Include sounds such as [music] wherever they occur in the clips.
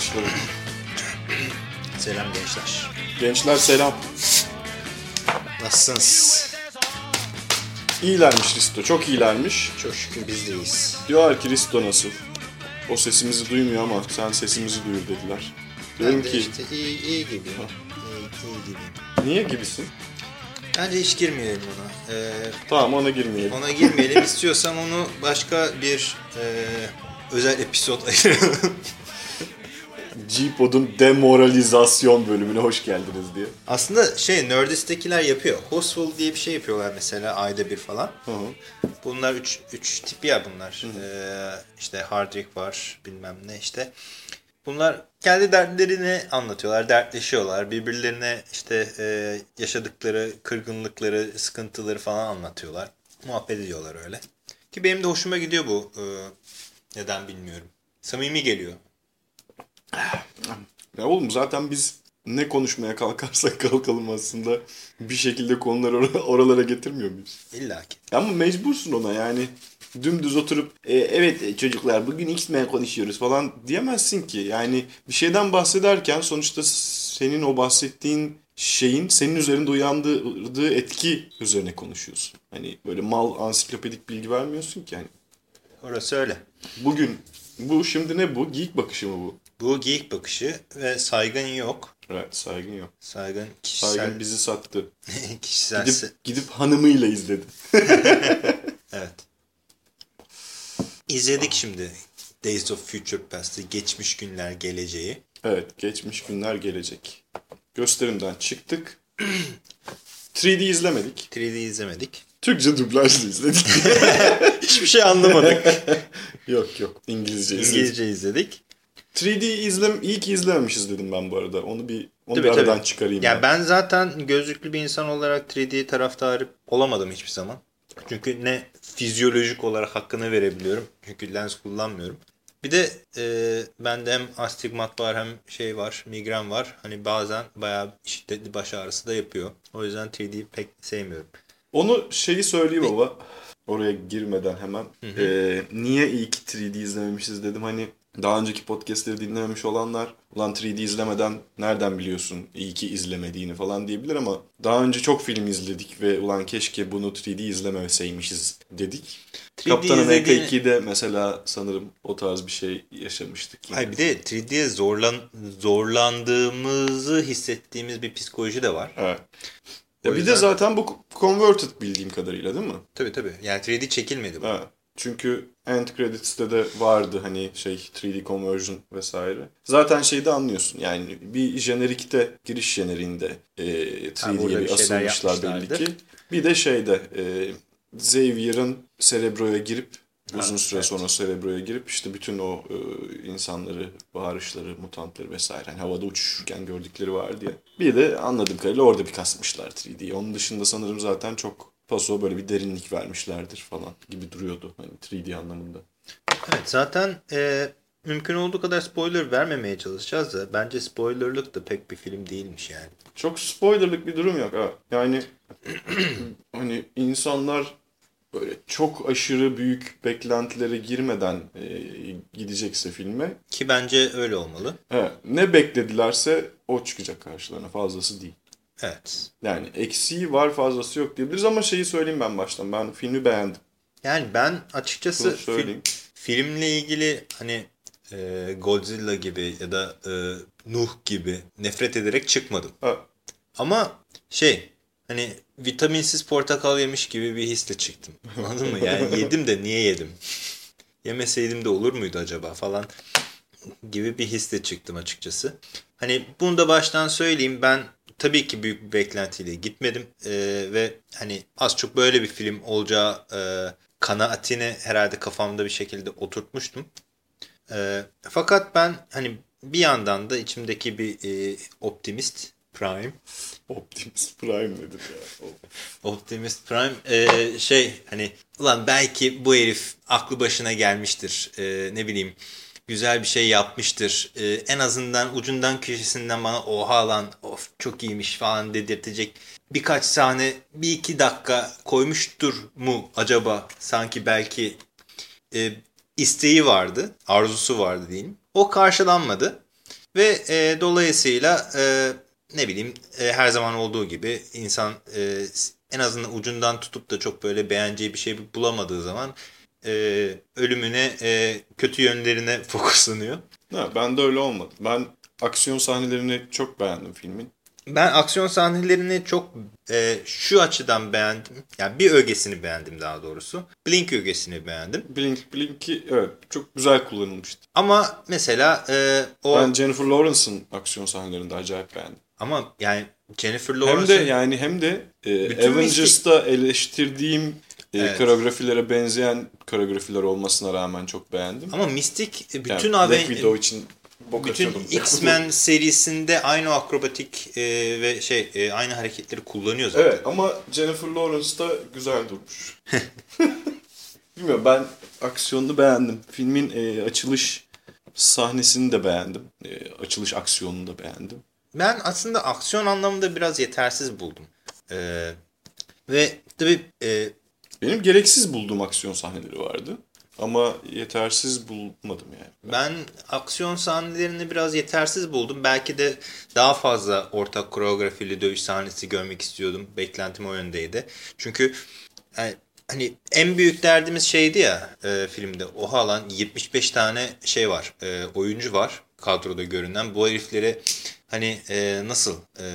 Başladık. Selam gençler. Gençler selam. Nasılsınız? İyilermiş Risto. Çok iyilermiş. Çok şükür biz de iyiyiz. Diyorlar ki Risto nasıl? O sesimizi duymuyor ama sen sesimizi duyur dediler. Diyorum Ben de ki işte iyi, iyi gibiyim. İyi, iyi gibiyim. niye gibisin? Bence hiç girmeyelim ona. Ee, Tamam ona girmeyelim. ona girmeyelim. İstiyorsan onu başka bir e, özel episod ayıralım. [laughs] G-Pod'un demoralizasyon bölümüne hoş geldiniz diye. Aslında şey Nerdist'tekiler yapıyor. Hostful diye bir şey yapıyorlar mesela ayda bir falan. Hı hı. Bunlar üç, üç tip ya bunlar. Ee, işte Hardrick var bilmem ne işte. Bunlar kendi dertlerini anlatıyorlar, dertleşiyorlar. Birbirlerine işte e, yaşadıkları kırgınlıkları, sıkıntıları falan anlatıyorlar. Muhabbet ediyorlar öyle. Ki benim de hoşuma gidiyor bu. e, neden bilmiyorum. Samimi geliyor. Ya oğlum zaten biz ne konuşmaya kalkarsak kalkalım aslında bir şekilde konuları or- [laughs] oralara getirmiyor muyuz? İlla ki. Ama mecbursun ona yani. Dümdüz oturup "E, evet e, çocuklar bugün X-Men konuşuyoruz falan diyemezsin ki. Yani bir şeyden bahsederken sonuçta senin o bahsettiğin şeyin senin üzerinde uyandırdığı etki üzerine konuşuyorsun. Hani böyle mal ansiklopedik bilgi vermiyorsun ki. Yani Orası öyle. bugün bu şimdi ne bu? Geek bakışı mı bu? Bu geyik bakışı ve saygın yok. Evet saygın yok. Saygın kişisel, Saygın bizi sattı. [laughs] kişisel Gidip, gidip hanımıyla izledi. [laughs] Evet. İzledik şimdi Days of Future Past'ı, Geçmiş Günler Geleceği. Evet, geçmiş günler gelecek. Gösterimden çıktık. [clears throat] 3D izlemedik. 3D izlemedik. Türkçe dublajla izledik. [laughs] Hiçbir şey anlamadık. yok yok, İngilizce izledik. İngilizce izledik. 3D izlem iyi ki izlememişiz dedim ben bu arada. Onu bir onu Tabii, bir aradan tabii. çıkarayım. Ya ben zaten gözlüklü bir insan olarak 3D taraftarı olamadım hiçbir zaman. Çünkü ne fizyolojik olarak hakkını verebiliyorum. Çünkü lens kullanmıyorum. Bir de e, bende hem astigmat var hem şey var, migren var. Hani bazen bayağı şiddetli baş ağrısı da yapıyor. O yüzden 3D pek sevmiyorum. Onu şeyi söyleyeyim baba. Oraya girmeden hemen. Ee, niye iyi ki 3D izlememişiz dedim. Hani daha önceki podcastleri dinlememiş olanlar ulan 3D izlemeden nereden biliyorsun iyi ki izlemediğini falan diyebilir ama daha önce çok film izledik ve ulan keşke bunu 3D izlemeseymişiz dedik. 3D Kaptan Amerika izlediğini- 2'de mesela sanırım o tarz bir şey yaşamıştık. yine. Hayır bir de 3D'ye zorlan, zorlandığımızı hissettiğimiz bir psikoloji de var. Evet. O Ya bir yüzden- de zaten bu converted bildiğim kadarıyla değil mi? Tabii tabii. Yani 3D çekilmedi bu. Evet. Çünkü end credits'te de vardı hani şey 3D conversion vesaire. Zaten şeyde anlıyorsun yani bir jenerikte giriş jeneriğinde e, 3D'ye burada bir asılmışlar belli ki. Bir de şeyde e, Xavier'ın Cerebro'ya girip uzun süre evet. sonra Cerebro'ya girip işte bütün o e, insanları, bağırışları, mutantları vesaire hani havada uçuşurken gördükleri var diye. Bir de anladığım kadarıyla orada bir kasmışlar 3D'yi. Onun dışında sanırım zaten çok paso böyle bir derinlik vermişlerdir falan gibi duruyordu hani 3D anlamında. Evet zaten e, mümkün olduğu kadar spoiler vermemeye çalışacağız da bence spoilerlık da pek bir film değilmiş yani. Çok spoilerlık bir durum yok ha. Yani [clears throat] hani insanlar böyle çok aşırı büyük beklentilere girmeden e, gidecekse filme Ki bence öyle olmalı. he, ne bekledilerse o çıkacak karşılarına fazlası değil. Evet. Yani eksiği var fazlası yok diyebiliriz ama şeyi söyleyeyim ben baştan. Ben filmi beğendim. Yani ben açıkçası fil- filmle ilgili hani e, Godzilla gibi ya da e, Nuh gibi nefret ederek çıkmadım. Ha, Ama şey hani vitaminsiz portakal yemiş gibi bir hisle çıktım. Anladın mı? Yani [laughs] yedim de niye yedim? Yemeseydim de olur muydu acaba falan gibi bir hisle çıktım açıkçası. Hani bunu da baştan söyleyeyim ben tabii ki büyük bir beklentiyle gitmedim Ee, ve hani az çok böyle bir film olacağı e, kanaatini herhalde kafamda bir şekilde oturtmuştum. Ee, fakat ben hani bir yandan da içimdeki bir e, optimist Prime Optimus Prime nedir ya? O- Optimus Prime e, şey hani ulan belki bu herif aklı başına gelmiştir E, ne bileyim güzel bir şey yapmıştır E, en azından ucundan köşesinden bana oha lan of çok iyiymiş falan dedirtecek birkaç sahne bir iki dakika koymuştur mu acaba sanki belki e, isteği vardı arzusu vardı diyeyim O karşılanmadı. Ve e, dolayısıyla e, ne bileyim e, her zaman olduğu gibi insan e, en azından ucundan tutup da çok böyle beğeneceği bir şey bulamadığı zaman e, ölümüne e, kötü yönlerine [laughs] fokuslanıyor. Ha, ben de öyle olmadı. Ben aksiyon sahnelerini çok beğendim filmin. Ben aksiyon sahnelerini çok e, şu açıdan beğendim. Yani bir ögesini beğendim daha doğrusu. Blink ögesini beğendim. Blink, Blink'i evet çok güzel kullanılmıştı. Ama mesela e, o... Ben Jennifer Lawrence'ın aksiyon sahnelerinde acayip beğendim. Ama yani Jennifer Lawrence... Hem de yani hem de e, Avengers'ta mistik... eleştirdiğim evet. koreografilere benzeyen koreografiler olmasına rağmen çok beğendim. Ama Mystic bütün yani, Black için Bok Bütün X-Men [laughs] serisinde aynı akrobatik e, ve şey e, aynı hareketleri kullanıyor zaten. Evet ama Jennifer Lawrence da güzel durmuş. [laughs] Bilmiyorum ben aksiyonunu beğendim. Filmin e, açılış sahnesini de beğendim. E, açılış aksiyonunu da beğendim. Ben aslında aksiyon anlamında biraz yetersiz buldum. E, ve tabii... E, Benim gereksiz bulduğum aksiyon sahneleri vardı. Ama yetersiz bulmadım yani. Ben aksiyon sahnelerini biraz yetersiz buldum. Belki de daha fazla ortak koreografili dövüş sahnesi görmek istiyordum. Beklentim o yöndeydi. Çünkü hani en büyük derdimiz şeydi ya e, filmde. Oha lan 75 tane şey var. E, oyuncu var kadroda görünen. Bu heriflere hani e, nasıl e,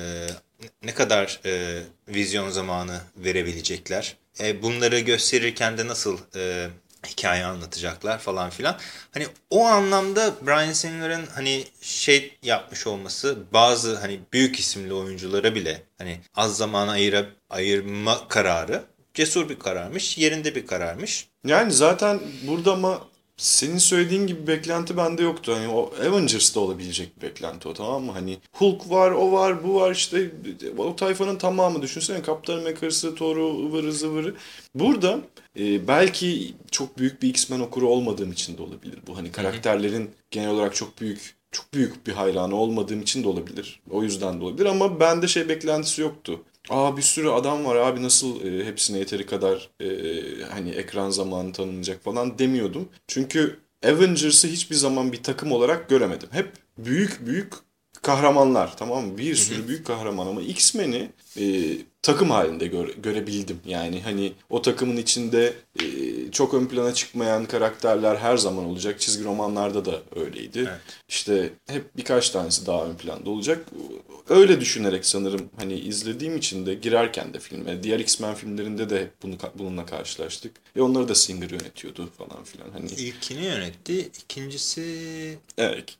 ne kadar e, vizyon zamanı verebilecekler? E, bunları gösterirken de nasıl e, hikaye anlatacaklar falan filan. Hani o anlamda Brian Singer'ın hani şey yapmış olması bazı hani büyük isimli oyunculara bile hani az zaman ayıra, ayırma kararı cesur bir kararmış, yerinde bir kararmış. Yani zaten burada ama senin söylediğin gibi beklenti bende yoktu. Hani o Avengers'da olabilecek bir beklenti o tamam mı? Hani Hulk var, o var, bu var işte o tayfanın tamamı düşünsene. Kaptan Amerika'sı, Thor'u, ıvırı zıvırı. Burada e, belki çok büyük bir X-Men okuru olmadığım için de olabilir. Bu hani karakterlerin genel olarak çok büyük çok büyük bir hayranı olmadığım için de olabilir. O yüzden de olabilir ama bende şey beklentisi yoktu. Aa bir sürü adam var abi nasıl e, hepsine yeteri kadar e, hani ekran zamanı tanınacak falan demiyordum. Çünkü Avengers'ı hiçbir zaman bir takım olarak göremedim. Hep büyük büyük kahramanlar tamam mı? Bir sürü büyük kahraman ama X-Men'i e, takım halinde göre, görebildim. Yani hani o takımın içinde e, çok ön plana çıkmayan karakterler her zaman olacak. Çizgi romanlarda da öyleydi. Evet. İşte hep birkaç tanesi daha ön planda olacak. Öyle düşünerek sanırım hani izlediğim için de girerken de filme, diğer X-Men filmlerinde de hep bunu bununla karşılaştık. Ve onları da Singer yönetiyordu falan filan. Hani İlkini yönetti, ikincisi Evet,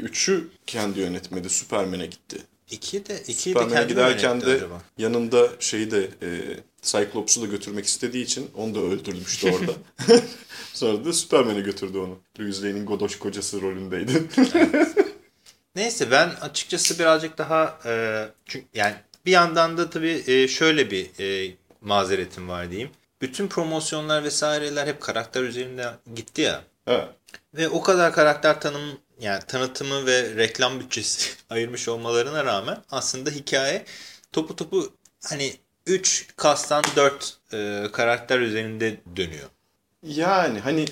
üçü kendi yönetmedi, Superman'e gitti. İki de, iki de kendi giderken de acaba? yanında şeyi de e, Cyclops'u da götürmek istediği için onu da öldürmüştü orada. [laughs] Sonra da Superman'e götürdü onu. Louis Lane'in Godoş kocası rolündeydi. Neyse ben açıkçası birazcık daha e, çünkü yani bir yandan da tabii e, şöyle bir e, mazeretim var diyeyim. Bütün promosyonlar vesaireler hep karakter üzerinde gitti ya. Evet. Ve o kadar karakter tanım yani tanıtımı ve reklam bütçesi [laughs] ayırmış olmalarına rağmen aslında hikaye topu topu hani 3 kastan 4 e, karakter üzerinde dönüyor. Yani hani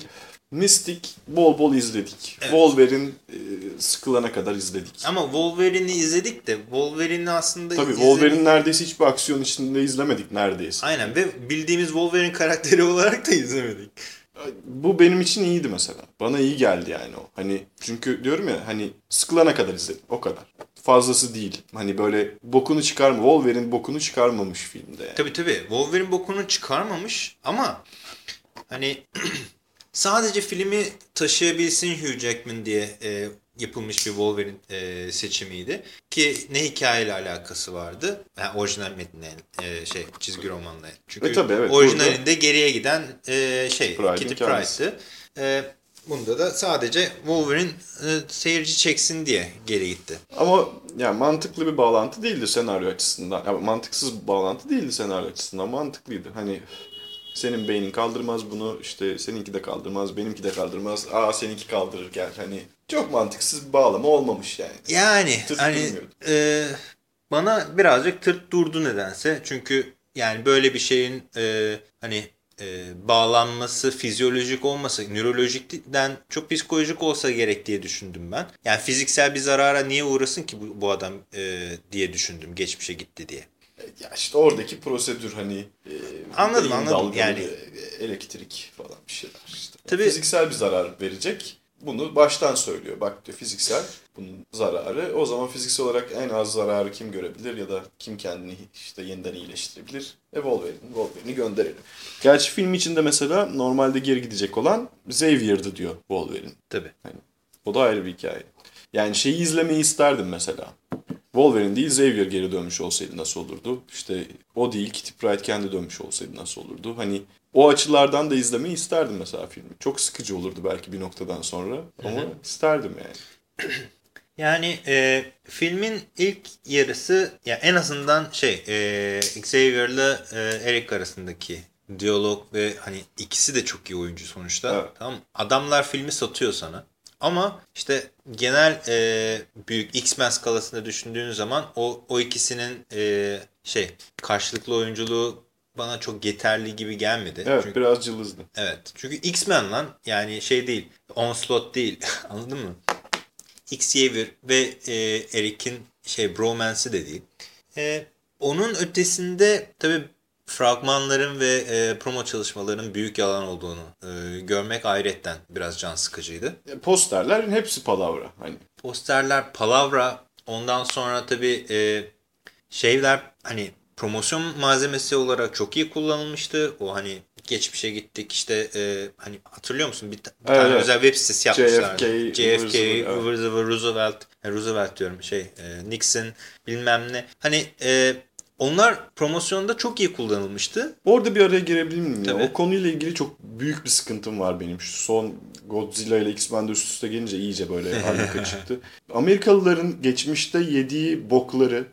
Mystic bol bol izledik. Evet. Wolverine e, sıkılana kadar izledik. Ama Wolverine'i izledik de Wolverine'i aslında Tabii izledik. Wolverine neredeyse hiçbir aksiyon içinde izlemedik neredeyse. Aynen ve bildiğimiz Wolverine karakteri [laughs] olarak da izlemedik. Bu benim için iyiydi mesela. Bana iyi geldi yani o. Hani çünkü diyorum ya hani sıkılana kadar izledim. O kadar. Fazlası değil. Hani böyle bokunu çıkarma. Wolverine bokunu çıkarmamış filmde. Yani. Tabii tabii. Wolverine bokunu çıkarmamış ama hani [clears throat] sadece filmi taşıyabilsin Hugh Jackman diye e, yapılmış bir Wolverine e, seçimiydi. Ki ne hikayeyle alakası vardı? Yani orijinal metnine e, şey çizgi romanla. Çünkü e, tabii, evet, orijinalinde burada... geriye giden e, şey Pride Kitty Pryde'dı. E, bunda da sadece Wolverine e, seyirci çeksin diye geri gitti. Ama yani mantıklı bir bağlantı değildi senaryo açısından. Yani mantıksız bağlantı değildi senaryo açısından. Mantıklıydı. Hani senin beynin kaldırmaz bunu işte seninki de kaldırmaz benimki de kaldırmaz. Aa seninki kaldırır gel hani çok mantıksız bir bağlama olmamış yani. Yani tırt hani e, bana birazcık tırt durdu nedense. Çünkü yani böyle bir şeyin e, hani e, bağlanması fizyolojik olmasa, nörolojikten çok psikolojik olsa gerek diye düşündüm ben. Yani fiziksel bir zarara niye uğrasın ki bu, bu adam e, diye düşündüm geçmişe gitti diye. Ya işte oradaki prosedür hani e, Anladım, anladım. Yani- e, elektrik falan bir şeyler işte. Tabii- Fiziksel bir zarar verecek. Bunu baştan söylüyor. Bak diyor fiziksel bunun zararı. O zaman fiziksel olarak en az zararı kim görebilir ya da kim kendini işte yeniden iyileştirebilir? E Wolverine. Wolverine'i gönderelim. Gerçi film içinde mesela normalde geri gidecek olan Xavier'dı diyor Wolverine. Tabii. O da ayrı bir hikaye. Yani şeyi izlemeyi isterdim mesela. Wolverine değil Xavier geri dönmüş olsaydı nasıl olurdu? İşte o değil Kitty Pryde kendi dönmüş olsaydı nasıl olurdu? Hani o açılardan da izlemeyi isterdim mesela filmi. Çok sıkıcı olurdu belki bir noktadan sonra ama isterdim yani. [clears throat] Yani e, filmin ilk yarısı ya en azından şey e, Xavier'la e, Eric arasındaki diyalog ve hani ikisi de çok iyi oyuncu sonuçta. Evet. Tamam? Adamlar filmi satıyor sana. Ama işte genel e, büyük X-Men skalasında düşündüğün zaman o o ikisinin e, şey karşılıklı oyunculuğu bana çok yeterli gibi gelmedi. Evet Çünkü biraz cılızdı. Evet. Çünkü X-Men lan yani şey değil. Onslaught değil. [laughs] Anladın mı? Xavier ve e, Eric'in şey bromance'i de değil. E, onun ötesinde tabii fragmanların ve e, promo çalışmalarının büyük yalan olduğunu e, görmek ayrıyetten biraz can sıkıcıydı. E, Posterlerin hepsi palavra. Hani Posterler, palavra, ondan sonra tabii e, şeyler hani promosyon malzemesi olarak çok iyi kullanılmıştı. O hani geçmişe gittik işte e, hani hatırlıyor musun bir, ta- bir Evet, tane özel web sitesi yapmışlardı. JFK, JFK, Roosevelt, Roosevelt, Roosevelt diyorum şey e, Nixon bilmem ne. Hani e, onlar promosyonda çok iyi kullanılmıştı. Orada bir araya girebilir miyim? ya? Tabii. O konuyla ilgili çok büyük bir sıkıntım var benim. Şu son Godzilla ile X-Men'de üst üste gelince iyice böyle [laughs] harika çıktı. Amerikalıların geçmişte yediği bokları,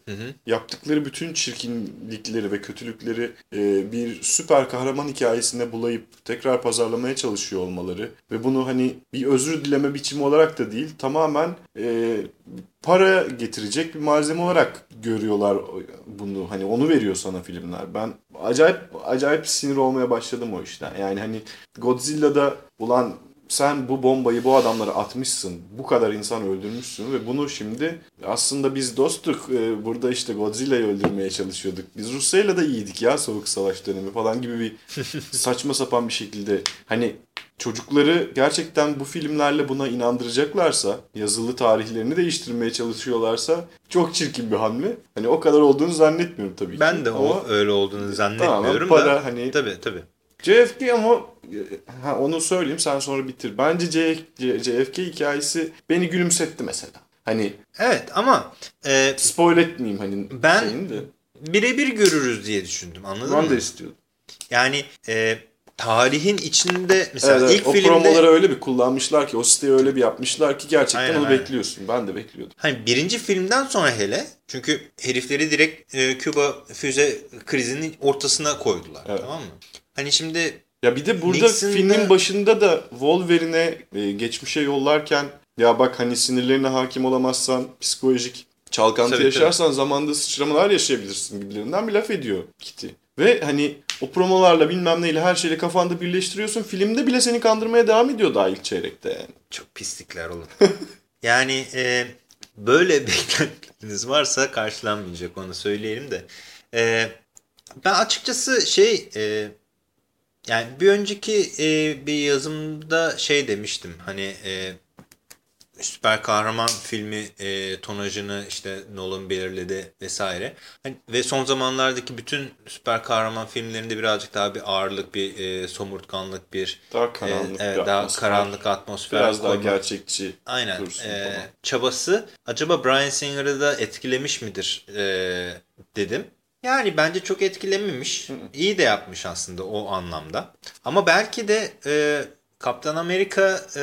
yaptıkları bütün çirkinlikleri ve kötülükleri e, bir süper kahraman hikayesine bulayıp tekrar pazarlamaya çalışıyor olmaları ve bunu hani bir özür dileme biçimi olarak da değil tamamen e, para getirecek bir malzeme olarak görüyorlar bunu. Hani onu veriyor sana filmler. Ben acayip acayip sinir olmaya başladım o işten. Yani hani Godzilla'da ulan sen bu bombayı bu adamlara atmışsın. Bu kadar insan öldürmüşsün ve bunu şimdi aslında biz dostuk. e, Burada işte Godzilla'yı öldürmeye çalışıyorduk. Biz Rusya'yla da iyiydik ya Soğuk Savaş dönemi falan gibi bir [laughs] saçma sapan bir şekilde hani çocukları gerçekten bu filmlerle buna inandıracaklarsa, yazılı tarihlerini değiştirmeye çalışıyorlarsa çok çirkin bir hamle. Hani o kadar olduğunu zannetmiyorum tabii ki. Ben de o Ama öyle olduğunu zannetmiyorum Tamamen da. para, hani- Tabii tabii. JFK ama ha, onu söyleyeyim sen sonra bitir. Bence JFK hikayesi beni gülümsetti mesela. Hani Evet ama e, spoil etmeyeyim hani Ben- birebir görürüz diye düşündüm anladın Ben mı? de istiyordum. Yani e, tarihin içinde mesela Evet, ilk o filmde promoları öyle bir kullanmışlar ki o siteyi öyle bir yapmışlar ki gerçekten Aynen, onu aynen. bekliyorsun. Ben de bekliyordum. hani birinci filmden sonra hele çünkü herifleri direkt e, Küba füze krizinin ortasına koydular Evet. tamam mı? Hani şimdi Ya bir de burada Nixon'da- filmin başında da Wolverine'e e, geçmişe yollarken ya bak hani sinirlerine hakim olamazsan psikolojik çalkantı Tabii, yaşarsan zamanda sıçramalar yaşayabilirsin gibilerinden bir laf ediyor Kitty. Ve hani o promolarla bilmem neyle her şeyle kafanda birleştiriyorsun. Filmde bile seni kandırmaya devam ediyor daha ilk çeyrekte yani. çok pislikler oğlum. [laughs] yani e, böyle [laughs] beklentiniz varsa karşılanmayacak onu söyleyelim de. E, ben açıkçası şey e, yani bir önceki e, bir yazımda şey demiştim hani e, süper kahraman filmi e, tonajını işte Nolan belirledi vesaire. Hani, ve son zamanlardaki bütün süper kahraman filmlerinde birazcık daha bir ağırlık, bir e, somurtkanlık, bir Daha karanlık e, evet, bir daha atmosfer. karanlık atmosfer. Biraz daha gerçekçi Aynen. e, falan. çabası acaba Bryan Singer'ı da etkilemiş midir e, dedim. Yani bence çok etkilememiş. İyi de yapmış aslında o anlamda. Ama belki de e, Kaptan Amerika e,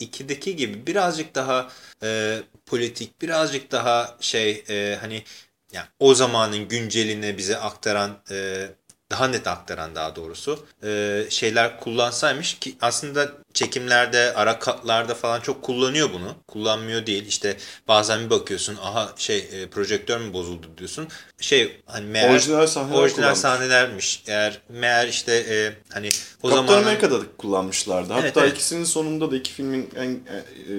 2'deki gibi birazcık daha e, politik, birazcık daha şey e, hani yani o zamanın güncelini bize aktaran e, daha net aktaran daha doğrusu e, şeyler kullansaymış ki aslında çekimlerde, ara katlarda falan çok kullanıyor bunu. Kullanmıyor değil. İşte bazen bir bakıyorsun aha şey e, projektör mü bozuldu diyorsun. Şey hani meğer Orijinal sahneler orijinal kullanmış. sahnelermiş. Eğer meğer işte e, hani o Kaptan zaman Amerika'da da kullanmışlardı. Hatta Evet, evet. ikisinin sonunda da iki filmin en e, e,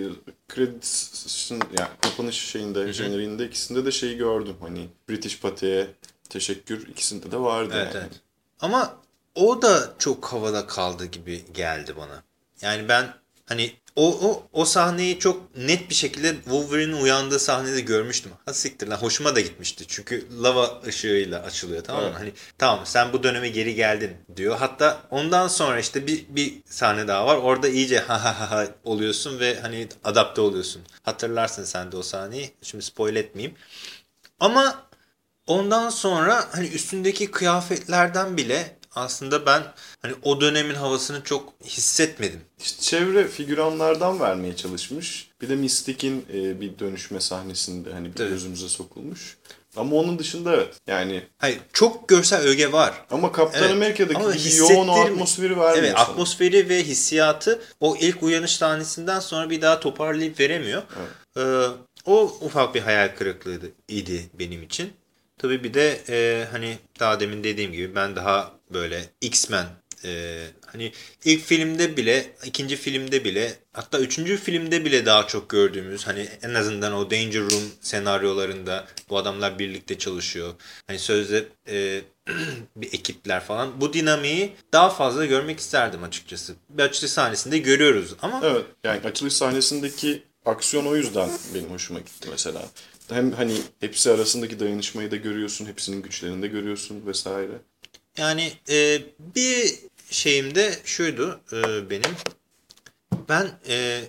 credits yani kapanış şeyinde, jeneriğinde ikisinde de şeyi gördüm. Hani British Pate'ye teşekkür ikisinde de vardı Evet yani. evet. Ama o da çok havada kaldı gibi geldi bana. Yani ben hani o, o, o sahneyi çok net bir şekilde Wolverine'in uyandığı sahnede görmüştüm. Ha siktir lan hoşuma da gitmişti. Çünkü lava ışığıyla açılıyor tamam mı? Evet. Hani tamam sen bu döneme geri geldin diyor. Hatta ondan sonra işte bir, bir sahne daha var. Orada iyice ha ha ha ha oluyorsun ve hani adapte oluyorsun. Hatırlarsın sen de o sahneyi. Şimdi spoil etmeyeyim. Ama ondan sonra hani üstündeki kıyafetlerden bile aslında ben hani o dönemin havasını çok hissetmedim. İşte çevre figüranlardan vermeye çalışmış. Bir de Mystic'in e, bir dönüşme sahnesinde hani bir Tabii. gözümüze sokulmuş. Ama onun dışında evet. Yani Hayır çok görsel öge var. ama Kaptan Evet. Amerika'daki Ama gibi yoğun o atmosferi vermiyor Evet sana. atmosferi ve hissiyatı o ilk uyanış sahnesinden sonra bir daha toparlayıp veremiyor. Ee, o ufak bir hayal kırıklığıydı idi benim için. Tabii bir de e, hani daha demin dediğim gibi ben daha böyle X-Men e, hani ilk filmde bile ikinci filmde bile hatta üçüncü filmde bile daha çok gördüğümüz hani en azından o Danger Room senaryolarında bu adamlar birlikte çalışıyor. Hani sözde e, [clears throat] bir ekipler falan. Bu dinamiği daha fazla görmek isterdim açıkçası. Bir açıkçası sahnesinde görüyoruz ama Evet yani açılış sahnesindeki aksiyon o yüzden benim hoşuma gitti mesela. Hem hani hepsi arasındaki dayanışmayı da görüyorsun, hepsinin güçlerini de görüyorsun vesaire. Yani e, bir şeyim de şuydu e, benim. Ben e,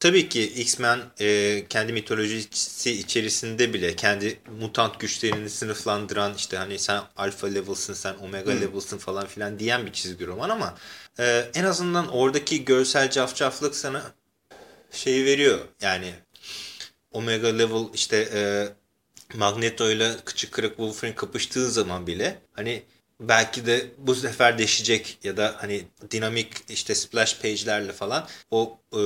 tabii ki X-Men e, kendi mitolojisi içerisinde bile kendi mutant güçlerini sınıflandıran işte hani sen alfa level'sın sen omega level'sın falan filan diyen bir çizgi roman ama e, en azından oradaki görsel cafcaflık sana şeyi veriyor. Yani Omega Level işte e, Magneto ile Kıçı Kırık Wolverine kapıştığı zaman bile hani belki de bu sefer deşecek ya da hani dinamik işte splash page'lerle falan o e,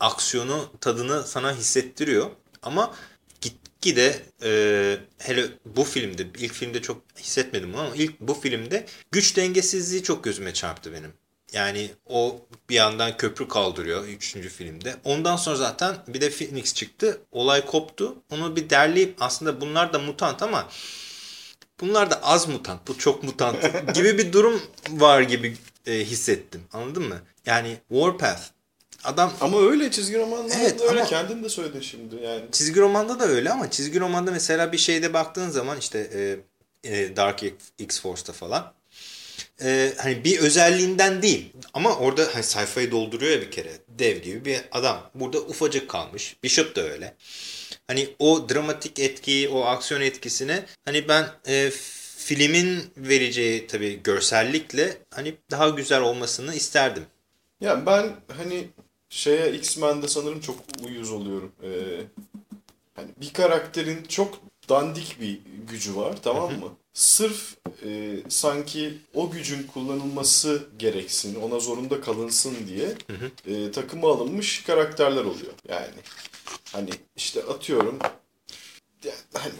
aksiyonu tadını sana hissettiriyor. Ama gitgide e, hele bu filmde ilk filmde çok hissetmedim ama ilk bu filmde güç dengesizliği çok gözüme çarptı benim. Yani o bir yandan köprü kaldırıyor 3. filmde. Ondan sonra zaten bir de Phoenix çıktı. Olay koptu. Onu bir derleyip aslında bunlar da mutant ama bunlar da az mutant. Bu çok mutant [laughs] gibi bir durum var gibi e, hissettim. Anladın mı? Yani Warpath. Adam Ama öyle çizgi romanlarda Evet, öyle. ama- Kendin de söyledin şimdi yani. Çizgi romanda da öyle ama çizgi romanda mesela bir şeyde baktığın zaman işte e, e, Dark X-Force'da falan e, hani bir özelliğinden değil ama orada hani sayfayı dolduruyor ya bir kere dev gibi bir adam. Burada ufacık kalmış. Bishop da öyle. Hani o dramatik etkiyi, o aksiyon etkisini hani ben e, filmin vereceği tabii görsellikle hani daha güzel olmasını isterdim. Ya ben hani şeye X-Men'de sanırım çok uyuz oluyorum. Ee, hani bir karakterin çok dandik bir gücü var tamam mı? Sırf e, sanki o gücün kullanılması gereksin, ona zorunda kalınsın diye e, takıma alınmış karakterler oluyor. Yani hani işte atıyorum hani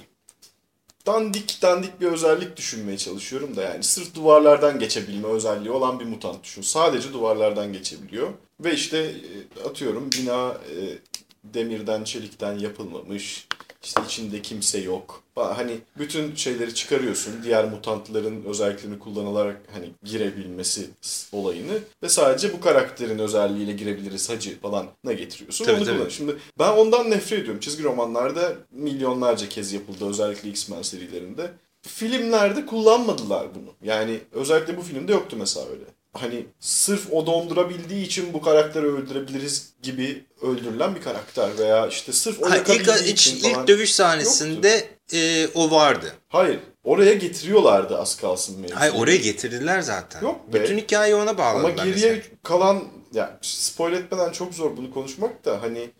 dandik dandik bir özellik düşünmeye çalışıyorum da yani sırf duvarlardan geçebilme özelliği olan bir mutant düşün. Sadece duvarlardan geçebiliyor. Ve işte e, atıyorum bina e, demirden, çelikten yapılmamış. İşte içinde kimse yok. Hani bütün şeyleri çıkarıyorsun. Diğer mutantların özelliklerini kullanılarak hani girebilmesi olayını ve sadece bu karakterin özelliğiyle girebiliriz hacı falan ne getiriyorsun. Tabii, Onu tabii. kullan. Şimdi ben ondan nefret ediyorum. Çizgi romanlarda milyonlarca kez yapıldı özellikle X-Men serilerinde. Filmlerde kullanmadılar bunu. Yani özellikle bu filmde yoktu mesela öyle. Hani sırf o dondurabildiği için bu karakteri öldürebiliriz gibi öldürülen bir karakter veya işte sırf o Ha, ilk, ilk, için falan. ilk dövüş sahnesinde e, o vardı. Hayır. Oraya getiriyorlardı az kalsın mevzuyu. Hayır oraya getirdiler zaten. Yok be. Bütün hikaye ona bağladılar Ama geriye mesela. kalan ya spoil etmeden çok zor bunu konuşmak da hani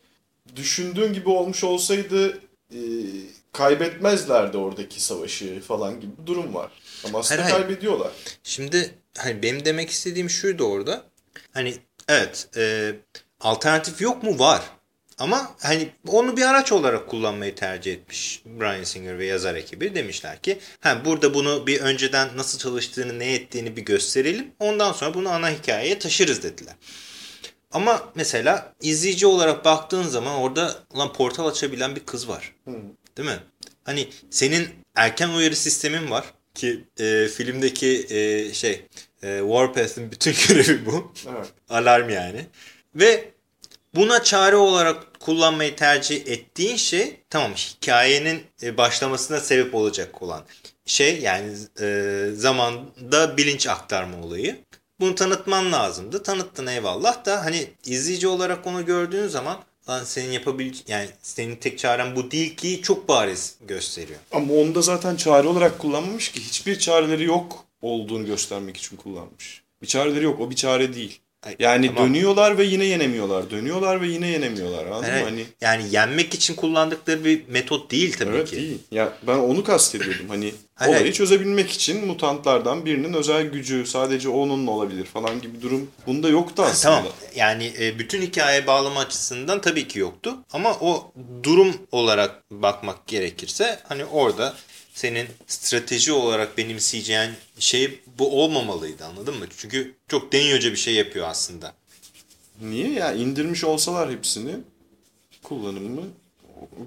düşündüğün gibi olmuş olsaydı e, kaybetmezlerdi oradaki savaşı falan gibi bir durum var. Ama aslında Hayır, hayır. kaybediyorlar. Şimdi hani benim demek istediğim şuydu orada. Hani evet e, alternatif yok mu? Var. Ama hani onu bir araç olarak kullanmayı tercih etmiş Brian Singer ve yazar ekibi. Demişler ki ha, burada bunu bir önceden nasıl çalıştığını ne ettiğini bir gösterelim. Ondan sonra bunu ana hikayeye taşırız dediler. Ama mesela izleyici olarak baktığın zaman orada ulan portal açabilen bir kız var. Değil mi? Hani senin erken uyarı sistemin var ki e, filmdeki e, şey e, Warpath'in bütün [laughs] görevi bu. Evet. Alarm yani. Ve buna çare olarak kullanmayı tercih ettiğin şey tamam hikayenin e, başlamasına sebep olacak olan şey yani e, zamanda bilinç aktarma olayı. Bunu tanıtman lazımdı. Tanıttın eyvallah da hani izleyici olarak onu gördüğün zaman lan senin yapabileceğin yani senin tek çaren bu değil ki çok bariz gösteriyor. Ama onda zaten çare olarak kullanmamış ki. Hiçbir çareleri yok olduğunu göstermek için kullanmış. Bir çareleri yok. O bir çare değil. Yani tamam. dönüyorlar ve yine yenemiyorlar. Dönüyorlar ve yine yenemiyorlar. Anladın Evet. mı? Hani Yani yenmek için kullandıkları bir metot değil tabii evet ki. değil. Ya ben onu kastediyordum. Hani [laughs] Hayır, olayı çözebilmek için mutantlardan birinin özel gücü sadece onunla olabilir falan gibi durum bunda yoktu aslında. Tamam yani e, bütün hikaye bağlama açısından tabii ki yoktu. Ama o durum olarak bakmak gerekirse hani orada senin strateji olarak benimseyeceğin şey bu olmamalıydı anladın mı? Çünkü çok deniyorca bir şey yapıyor aslında. Niye ya? indirmiş olsalar hepsini kullanımı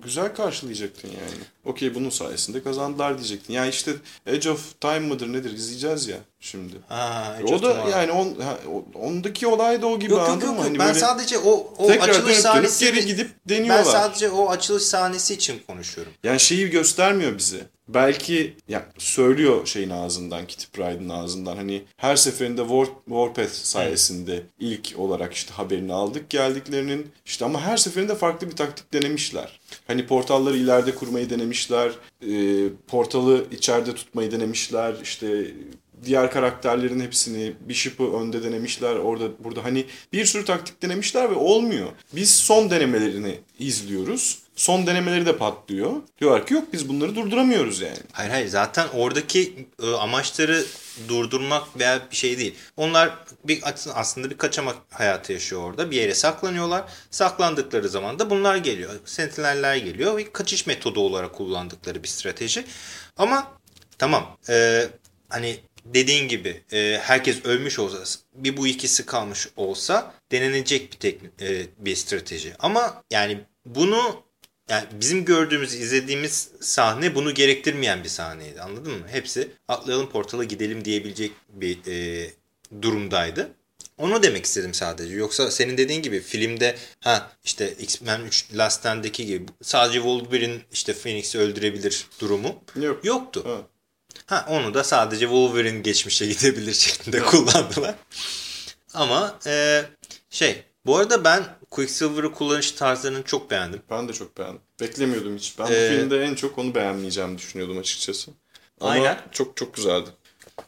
güzel karşılayacaktın yani. Okey bunun sayesinde kazandılar diyecektin. Yani işte Edge of Time mıdır nedir izleyeceğiz ya şimdi. Ha, o da yani on, ha, ondaki olay da o gibi Yok anladın yok. mı? yok. Hani ben sadece o, o tekrar açılış dönüp dönüp sahnesi geri gidip ben deniyorlar. sadece o açılış sahnesi için konuşuyorum. Yani şeyi göstermiyor bize. Belki ya söylüyor şeyin ağzından, Kitty Pryde'ın ağzından. Hani her seferinde War, Warpath sayesinde ilk olarak işte haberini aldık geldiklerinin. işte ama her seferinde farklı bir taktik denemişler. Hani portalları ileride kurmayı denemişler. e, portalı içeride tutmayı denemişler. işte diğer karakterlerin hepsini Bishop'ı önde denemişler. Orada burada hani bir sürü taktik denemişler ve olmuyor. Biz son denemelerini izliyoruz. Son denemeleri de patlıyor. Diyorlar ki yok biz bunları durduramıyoruz yani. Hayır hayır zaten oradaki e, amaçları durdurmak veya bir şey değil. Onlar bir aslında bir kaçamak hayatı yaşıyor orada. Bir yere saklanıyorlar. Saklandıkları zaman da bunlar geliyor. Sentineller geliyor ve kaçış metodu olarak kullandıkları bir strateji. Ama tamam e, hani dediğin gibi e, herkes ölmüş olsa bir bu ikisi kalmış olsa denenecek bir teknik e, bir strateji. Ama yani bunu yani bizim gördüğümüz, izlediğimiz sahne bunu gerektirmeyen bir sahneydi. Anladın mı? Hepsi atlayalım portala gidelim diyebilecek bir e, durumdaydı. Onu demek istedim sadece. Yoksa senin dediğin gibi filmde ha işte X-Men 3 Last Stand'deki gibi sadece Wolverine işte Phoenix'i öldürebilir durumu Yok. yoktu. Ha. Ha onu da sadece Wolverine geçmişe [laughs] gidebilir şeklinde kullandılar. Ama e, şey bu arada ben Quicksilver'ı kullanış tarzlarını çok beğendim. Ben de çok beğendim. Beklemiyordum hiç. Ben Ee, bu filmde en çok onu beğenmeyeceğimi düşünüyordum açıkçası. Ama Aynen. çok çok güzeldi.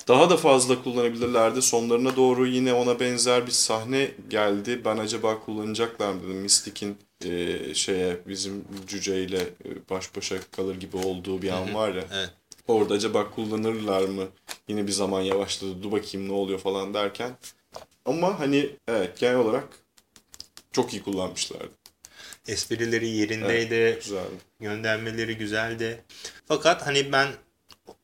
Daha da fazla kullanabilirlerdi. Sonlarına doğru yine ona benzer bir sahne geldi. Ben acaba kullanacaklar mı dedim. Mystic'in e, şeye bizim cüceyle e, baş başa kalır gibi olduğu bir an var ya. Evet. Orada acaba kullanırlar mı? Yine bir zaman yavaşladı. Dur bakayım ne oluyor falan derken. Ama hani evet genel olarak çok iyi kullanmışlardı. Esprileri yerindeydi. Güzeldi. Göndermeleri güzeldi. Fakat hani ben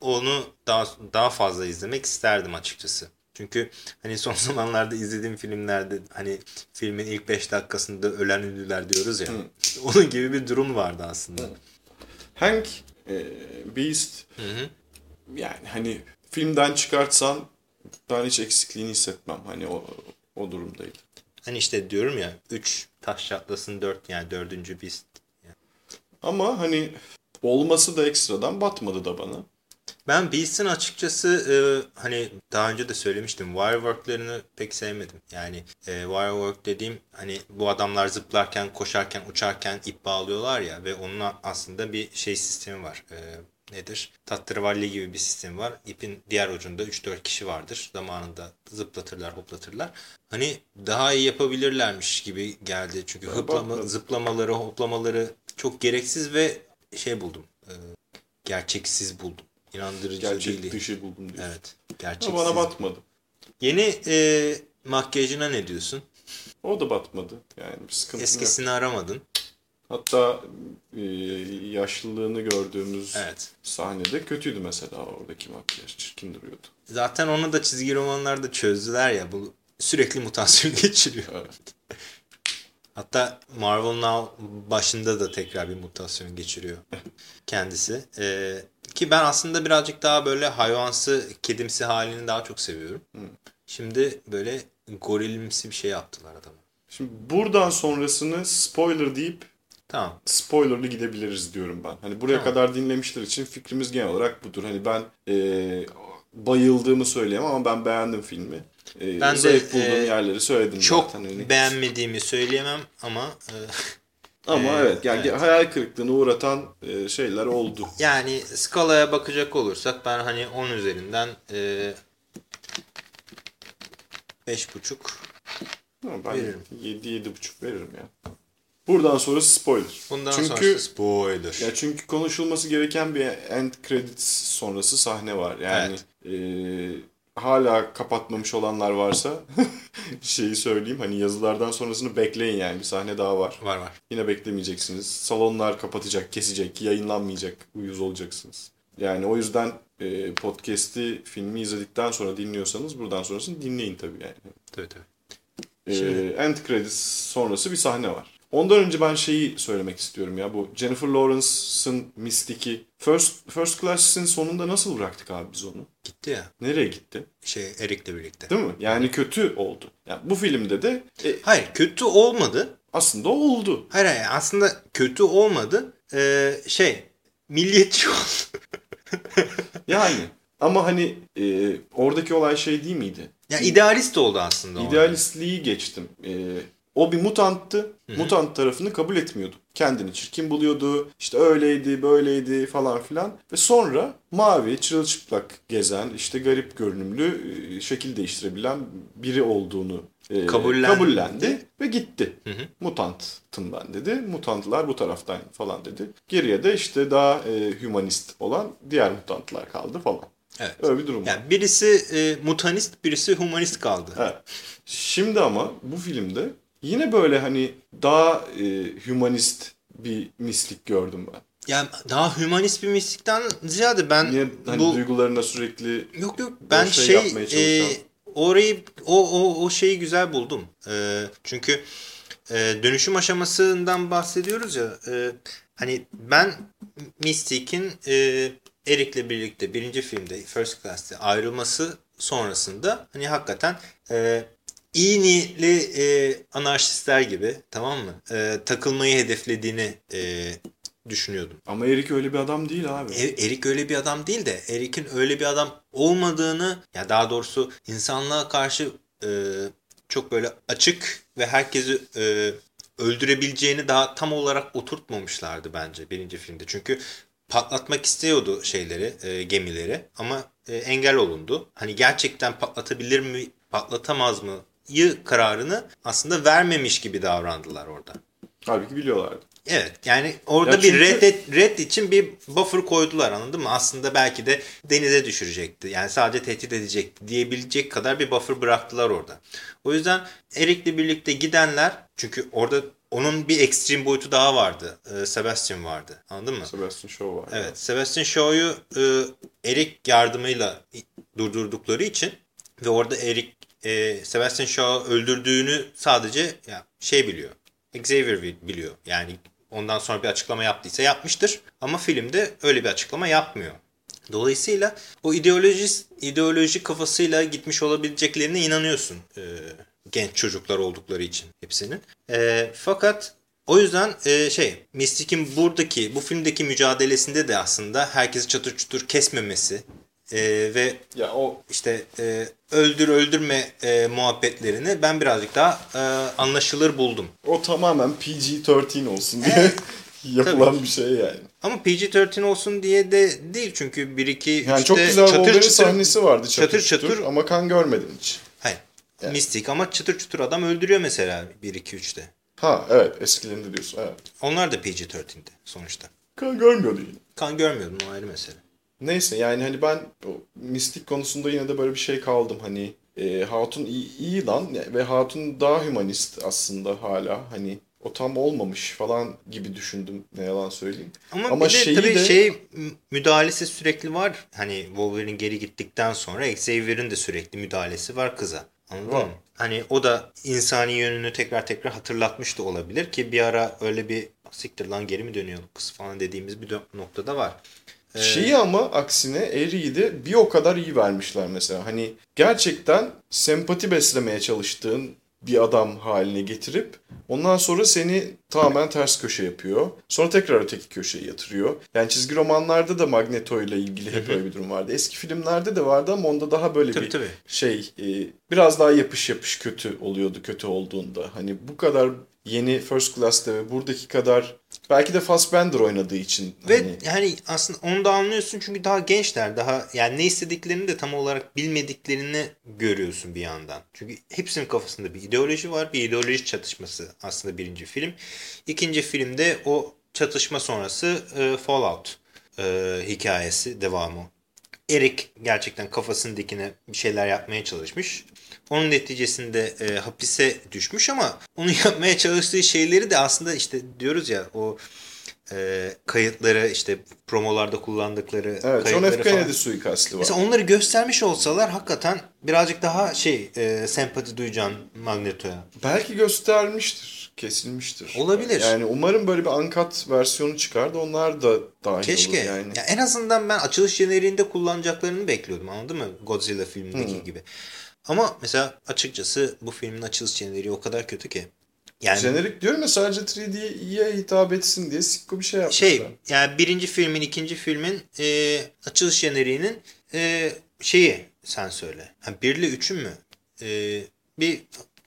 onu daha daha fazla izlemek isterdim açıkçası. Çünkü hani son [laughs] zamanlarda izlediğim filmlerde hani filmin ilk 5 dakikasında ölen ünlüler diyoruz ya. [laughs] Onun gibi bir durum vardı aslında. Hank, e, Beast yani hani filmden çıkartsan ben hiç eksikliğini hissetmem. Hani o, o durumdaydı. Hani işte diyorum ya 3 taş çatlasın 4 yani 4. Beast. Ama hani olması da ekstradan batmadı da bana. Ben Beast'in açıkçası e, hani daha önce de söylemiştim wirework'larını pek sevmedim. Yani e, wirework dediğim hani bu adamlar zıplarken, koşarken, uçarken ip bağlıyorlar ya ve onun aslında bir şey sistemi var. E, nedir? Tahterevalli gibi bir sistemi var. İpin diğer ucunda 3-4 kişi vardır. Zamanında zıplatırlar, hoplatırlar. Hani daha iyi yapabilirlermiş gibi geldi. Çünkü bakmadım. zıplamaları, hoplamaları çok gereksiz ve şey buldum. E, gerçeksiz buldum. İnandırıcı Gerçek değil. dışı buldum diyor. Evet. Gerçeksiz. bana batmadı. Yeni e, makyajına ne diyorsun? O da batmadı. Yani bir sıkıntı yok. Eskisini aramadın. Hatta e, yaşlılığını gördüğümüz Evet. sahnede kötüydü mesela oradaki makyaj. Çirkin duruyordu. Zaten onu da çizgi romanlarda çözdüler ya. Bu sürekli mutasyon [laughs] geçiriyor. Evet. Hatta Marvel Now başında da tekrar bir mutasyon geçiriyor kendisi. Ee, ki ben aslında birazcık daha böyle hayvansı, kedimsi halini daha çok seviyorum. Şimdi böyle gorilimsi bir şey yaptılar adamı. Şimdi buradan sonrasını spoiler deyip Tamam. spoilerlı gidebiliriz diyorum ben. Hani buraya Tamam. kadar dinlemişler için fikrimiz genel olarak budur. Hani ben e, bayıldığımı söyleyemem ama ben beğendim filmi. E, Ben de, zayıf bulduğum e, yerleri söyledim Çok zaten. Hani. beğenmediğimi söyleyemem ama e, [laughs] Ama e, evet yani evet. hayal kırıklığına uğratan e, şeyler oldu. yani skalaya bakacak olursak ben hani 10 üzerinden e, 5.5 Ama ben Veririm. 7-7,5 veririm ya. Buradan sonra spoiler. Bundan çünkü, sonra spoiler. Ya çünkü konuşulması gereken bir end credits sonrası sahne var. Yani e, hala kapatmamış olanlar varsa [laughs] şeyi söyleyeyim. Hani yazılardan sonrasını bekleyin yani. Bir sahne daha var. Var var. Yine beklemeyeceksiniz. Salonlar kapatacak, kesecek, yayınlanmayacak. Uyuz olacaksınız. Yani o yüzden e, podcast'i, filmi izledikten sonra dinliyorsanız buradan sonrasını dinleyin tabii yani. Tabii tabii. Ee, Şimdi- end credits sonrası bir sahne var. Ondan önce ben şeyi söylemek istiyorum ya. Bu Jennifer Lawrence'ın Mystic'i. First, First Class'in sonunda nasıl bıraktık abi biz onu? Gitti ya. Nereye gitti? Şey Erik'le birlikte. Değil mi? Yani kötü oldu. Yani bu filmde de e, Hayır kötü olmadı. aslında oldu. Hayır hayır aslında kötü olmadı. Ee, şey milliyetçi oldu. [laughs] Yani ama hani e, oradaki olay şey değil miydi? ya idealist oldu aslında. orada. İdealistliği geçtim. E, o bir mutanttı. Mutant tarafını kabul etmiyordu. Kendini çirkin buluyordu. İşte öyleydi, böyleydi falan filan. Ve sonra mavi, çırılçıplak gezen, işte garip görünümlü, e, şekil değiştirebilen biri olduğunu e, Kabullendi. kabullendi ve gitti. Mutantım ben dedi. Mutantlar bu taraftan falan dedi. Geriye de işte daha e, humanist olan diğer mutantlar kaldı falan. Evet. Öyle bir durum var. Yani birisi e, mutanist, birisi humanist kaldı. Evet. Şimdi ama bu filmde yine böyle hani daha e, humanist bir mislik gördüm ben. Yani daha humanist bir mistikten ziyade ben Yine hani bu duygularına sürekli yok yok ben şey şey, yapmaya e, orayı o, o o şeyi güzel buldum. E, çünkü e, dönüşüm aşamasından bahsediyoruz ya. e, hani ben Mystic'in e, Eric'le birlikte birinci filmde First Class'te ayrılması sonrasında hani hakikaten e, iyi niyetli e, anarşistler gibi tamam mı? E, takılmayı hedeflediğini e, düşünüyordum. ama Erik öyle bir adam değil abi. E- Erik öyle bir adam değil de Erik'in öyle bir adam olmadığını ya daha doğrusu insanlığa karşı e, çok böyle açık ve herkesi e, öldürebileceğini daha tam olarak oturtmamışlardı bence birinci filmde. Çünkü patlatmak istiyordu şeyleri, e, gemileri ama e, engel olundu. Hani gerçekten patlatabilir mi, patlatamaz mı? Yı kararını aslında vermemiş gibi davrandılar orada. Halbuki biliyorlardı. Evet yani orada Ya bir çünkü- red, red için bir buffer koydular anladın mı? Aslında belki de denize düşürecekti. Yani sadece tehdit edecekti diyebilecek kadar bir buffer bıraktılar orada. O yüzden Eric'le birlikte gidenler çünkü orada onun bir ekstrem boyutu daha vardı. Ee, Sebastian vardı. Anladın mı? Sebastian Shaw var. Evet. Sebastian Shaw'yu e, Eric yardımıyla durdurdukları için ve orada Eric e, Sebastian Shaw'u öldürdüğünü sadece ya, şey biliyor. Xavier bi- biliyor. Yani ondan sonra bir açıklama yaptıysa yapmıştır. Ama filmde öyle bir açıklama yapmıyor. Dolayısıyla o ideoloji ideoloji kafasıyla gitmiş olabileceklerine inanıyorsun. e, genç çocuklar oldukları için hepsinin. E, fakat o yüzden e, şey Mystic'in buradaki bu filmdeki mücadelesinde de aslında herkesi çatır çutur kesmemesi e, ve Ya o işte e, öldür öldürme e, muhabbetlerini ben birazcık daha e, anlaşılır buldum. o tamamen PG-13 olsun diye [laughs] yapılan bir şey yani. Ama PG-13 olsun diye de değil çünkü 1-2 Yani çok güzel Wolverine sahnesi vardı çatır çatır çatır, çatır. ama kan görmedin hiç. Hayır. Yani. Mistik ama çıtır çıtır adam öldürüyor mesela 1-2-3'te. Ha evet eskilerinde diyorsun evet. Onlar da PG-13'di sonuçta. Kan görmüyordu yine. kan görmüyordum o ayrı mesele. Neyse yani hani ben o mistik konusunda yine de böyle bir şey kaldım hani e, Hatun iyi, iyi lan ve Hatun daha hümanist aslında hala hani o tam olmamış falan gibi düşündüm ne yalan söyleyeyim. Ama, Ama bir de şeyi tabii de- şey müdahalesi sürekli var. Hani Wolverine geri gittikten sonra Xavier'in de sürekli müdahalesi var kıza. Anladın Var. mı? Hani o da insani yönünü tekrar tekrar hatırlatmış da olabilir ki bir ara öyle bir siktir lan geri mi dönüyor kız falan dediğimiz bir noktada var. Ee, Şeyi ama aksine Eri'yi de bir o kadar iyi vermişler mesela. Hani gerçekten sempati beslemeye çalıştığın bir adam haline getirip ondan sonra seni tamamen ters köşe yapıyor. Sonra tekrar öteki köşeye yatırıyor. Yani çizgi romanlarda da Magneto ile ilgili hep öyle bir durum vardı. Eski filmlerde de vardı ama onda daha böyle Tabii, bir tabii. şey e, biraz daha yapış yapış kötü oluyordu kötü olduğunda. Hani bu kadar yeni First Class'te ve buradaki kadar belki de Fassbender oynadığı için Ve hani yani aslında onu da anlıyorsun çünkü daha gençler. Daha yani ne istediklerini de tam olarak bilmediklerini görüyorsun bir yandan. Çünkü hepsinin kafasında bir ideoloji var. Bir ideoloji çatışması aslında birinci film. İkinci filmde o çatışma sonrası e, Fallout e, hikayesi devamı. Eric gerçekten kafasının dikine bir şeyler yapmaya çalışmış. Onun neticesinde e, hapise düşmüş ama onun [laughs] yapmaya çalıştığı şeyleri de aslında işte diyoruz ya o e, kayıtları işte promolarda kullandıkları Evet, John kayıtları F. falan. Kennedy suikastı var. Mesela onları göstermiş olsalar hakikaten birazcık daha şey e, sempati duyacaksın Magneto'ya. Belki göstermiştir, kesilmiştir. Olabilir. Yani umarım böyle bir uncut versiyonu çıkar da onlar da dahil Keşke. olur yani. Ya en azından ben açılış jeneriğinde kullanacaklarını bekliyordum anladın mı? Godzilla filmindeki Hmm. gibi. Ama mesela açıkçası bu filmin açılış jeneriği o kadar kötü ki. Yani Jenerik diyorum ya sadece 3D'ye hitap etsin diye sikko bir şey yapmışlar. şey yani birinci filmin ikinci filmin e, açılış jeneriğinin e, şeyi sen söyle. Ha, bir ile üçün mü? E, bir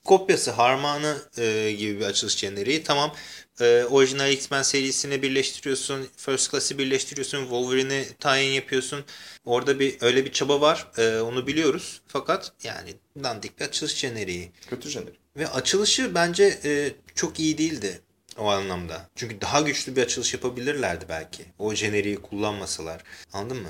kopyası harmanı e, gibi bir açılış jeneriği. Tamam e, orijinal X-Men serisini birleştiriyorsun. First Class'ı birleştiriyorsun. Wolverine'i tayin yapıyorsun. Orada bir öyle bir çaba var. E, onu biliyoruz. Fakat yani dandik bir açılış jeneriği. Kötü jenerik. Ve açılışı bence e, çok iyi değildi o anlamda. Çünkü daha güçlü bir açılış yapabilirlerdi belki. O jeneriği kullanmasalar. Anladın mı?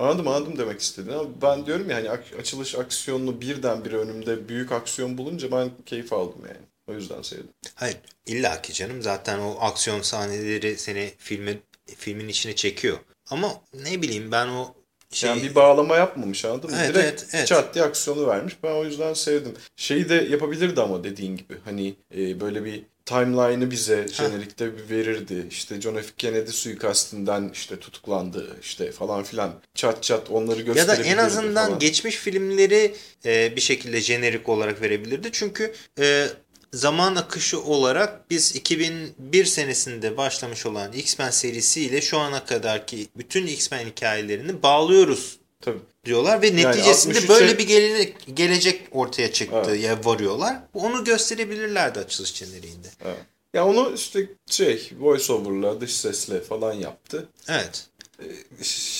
Anladım anladım demek istediğini ama ben diyorum ya hani ak- açılış aksiyonunu birdenbire önümde büyük aksiyon bulunca ben keyif aldım yani. O yüzden sevdim. Hayır illa ki canım zaten o aksiyon sahneleri seni filmin filmin içine çekiyor. Ama ne bileyim ben o şey Yani bir bağlama yapmamış anladın mı? Evet, Direkt evet, evet. çat diye aksiyonu vermiş. Ben o yüzden sevdim. Şeyi de yapabilirdi ama dediğin gibi. Hani e, böyle bir timeline'ı bize jenerikte bir verirdi. İşte John F. Kennedy suikastinden işte tutuklandı işte falan filan. Çat çat onları ya da gösterebilirdi en azından falan. geçmiş filmleri e, bir şekilde jenerik olarak verebilirdi. Çünkü e, zaman akışı olarak biz 2001 senesinde başlamış olan X-Men serisiyle şu ana kadarki bütün X-Men hikayelerini bağlıyoruz Tabii. diyorlar ve Yani neticesinde 63'e böyle bir gele- gelecek ortaya çıktı Evet. ya varıyorlar. Onu gösterebilirlerdi açılış jeneriğinde. Evet. Ya onu işte şey voiceover'la dış sesle falan yaptı. Evet. Yani...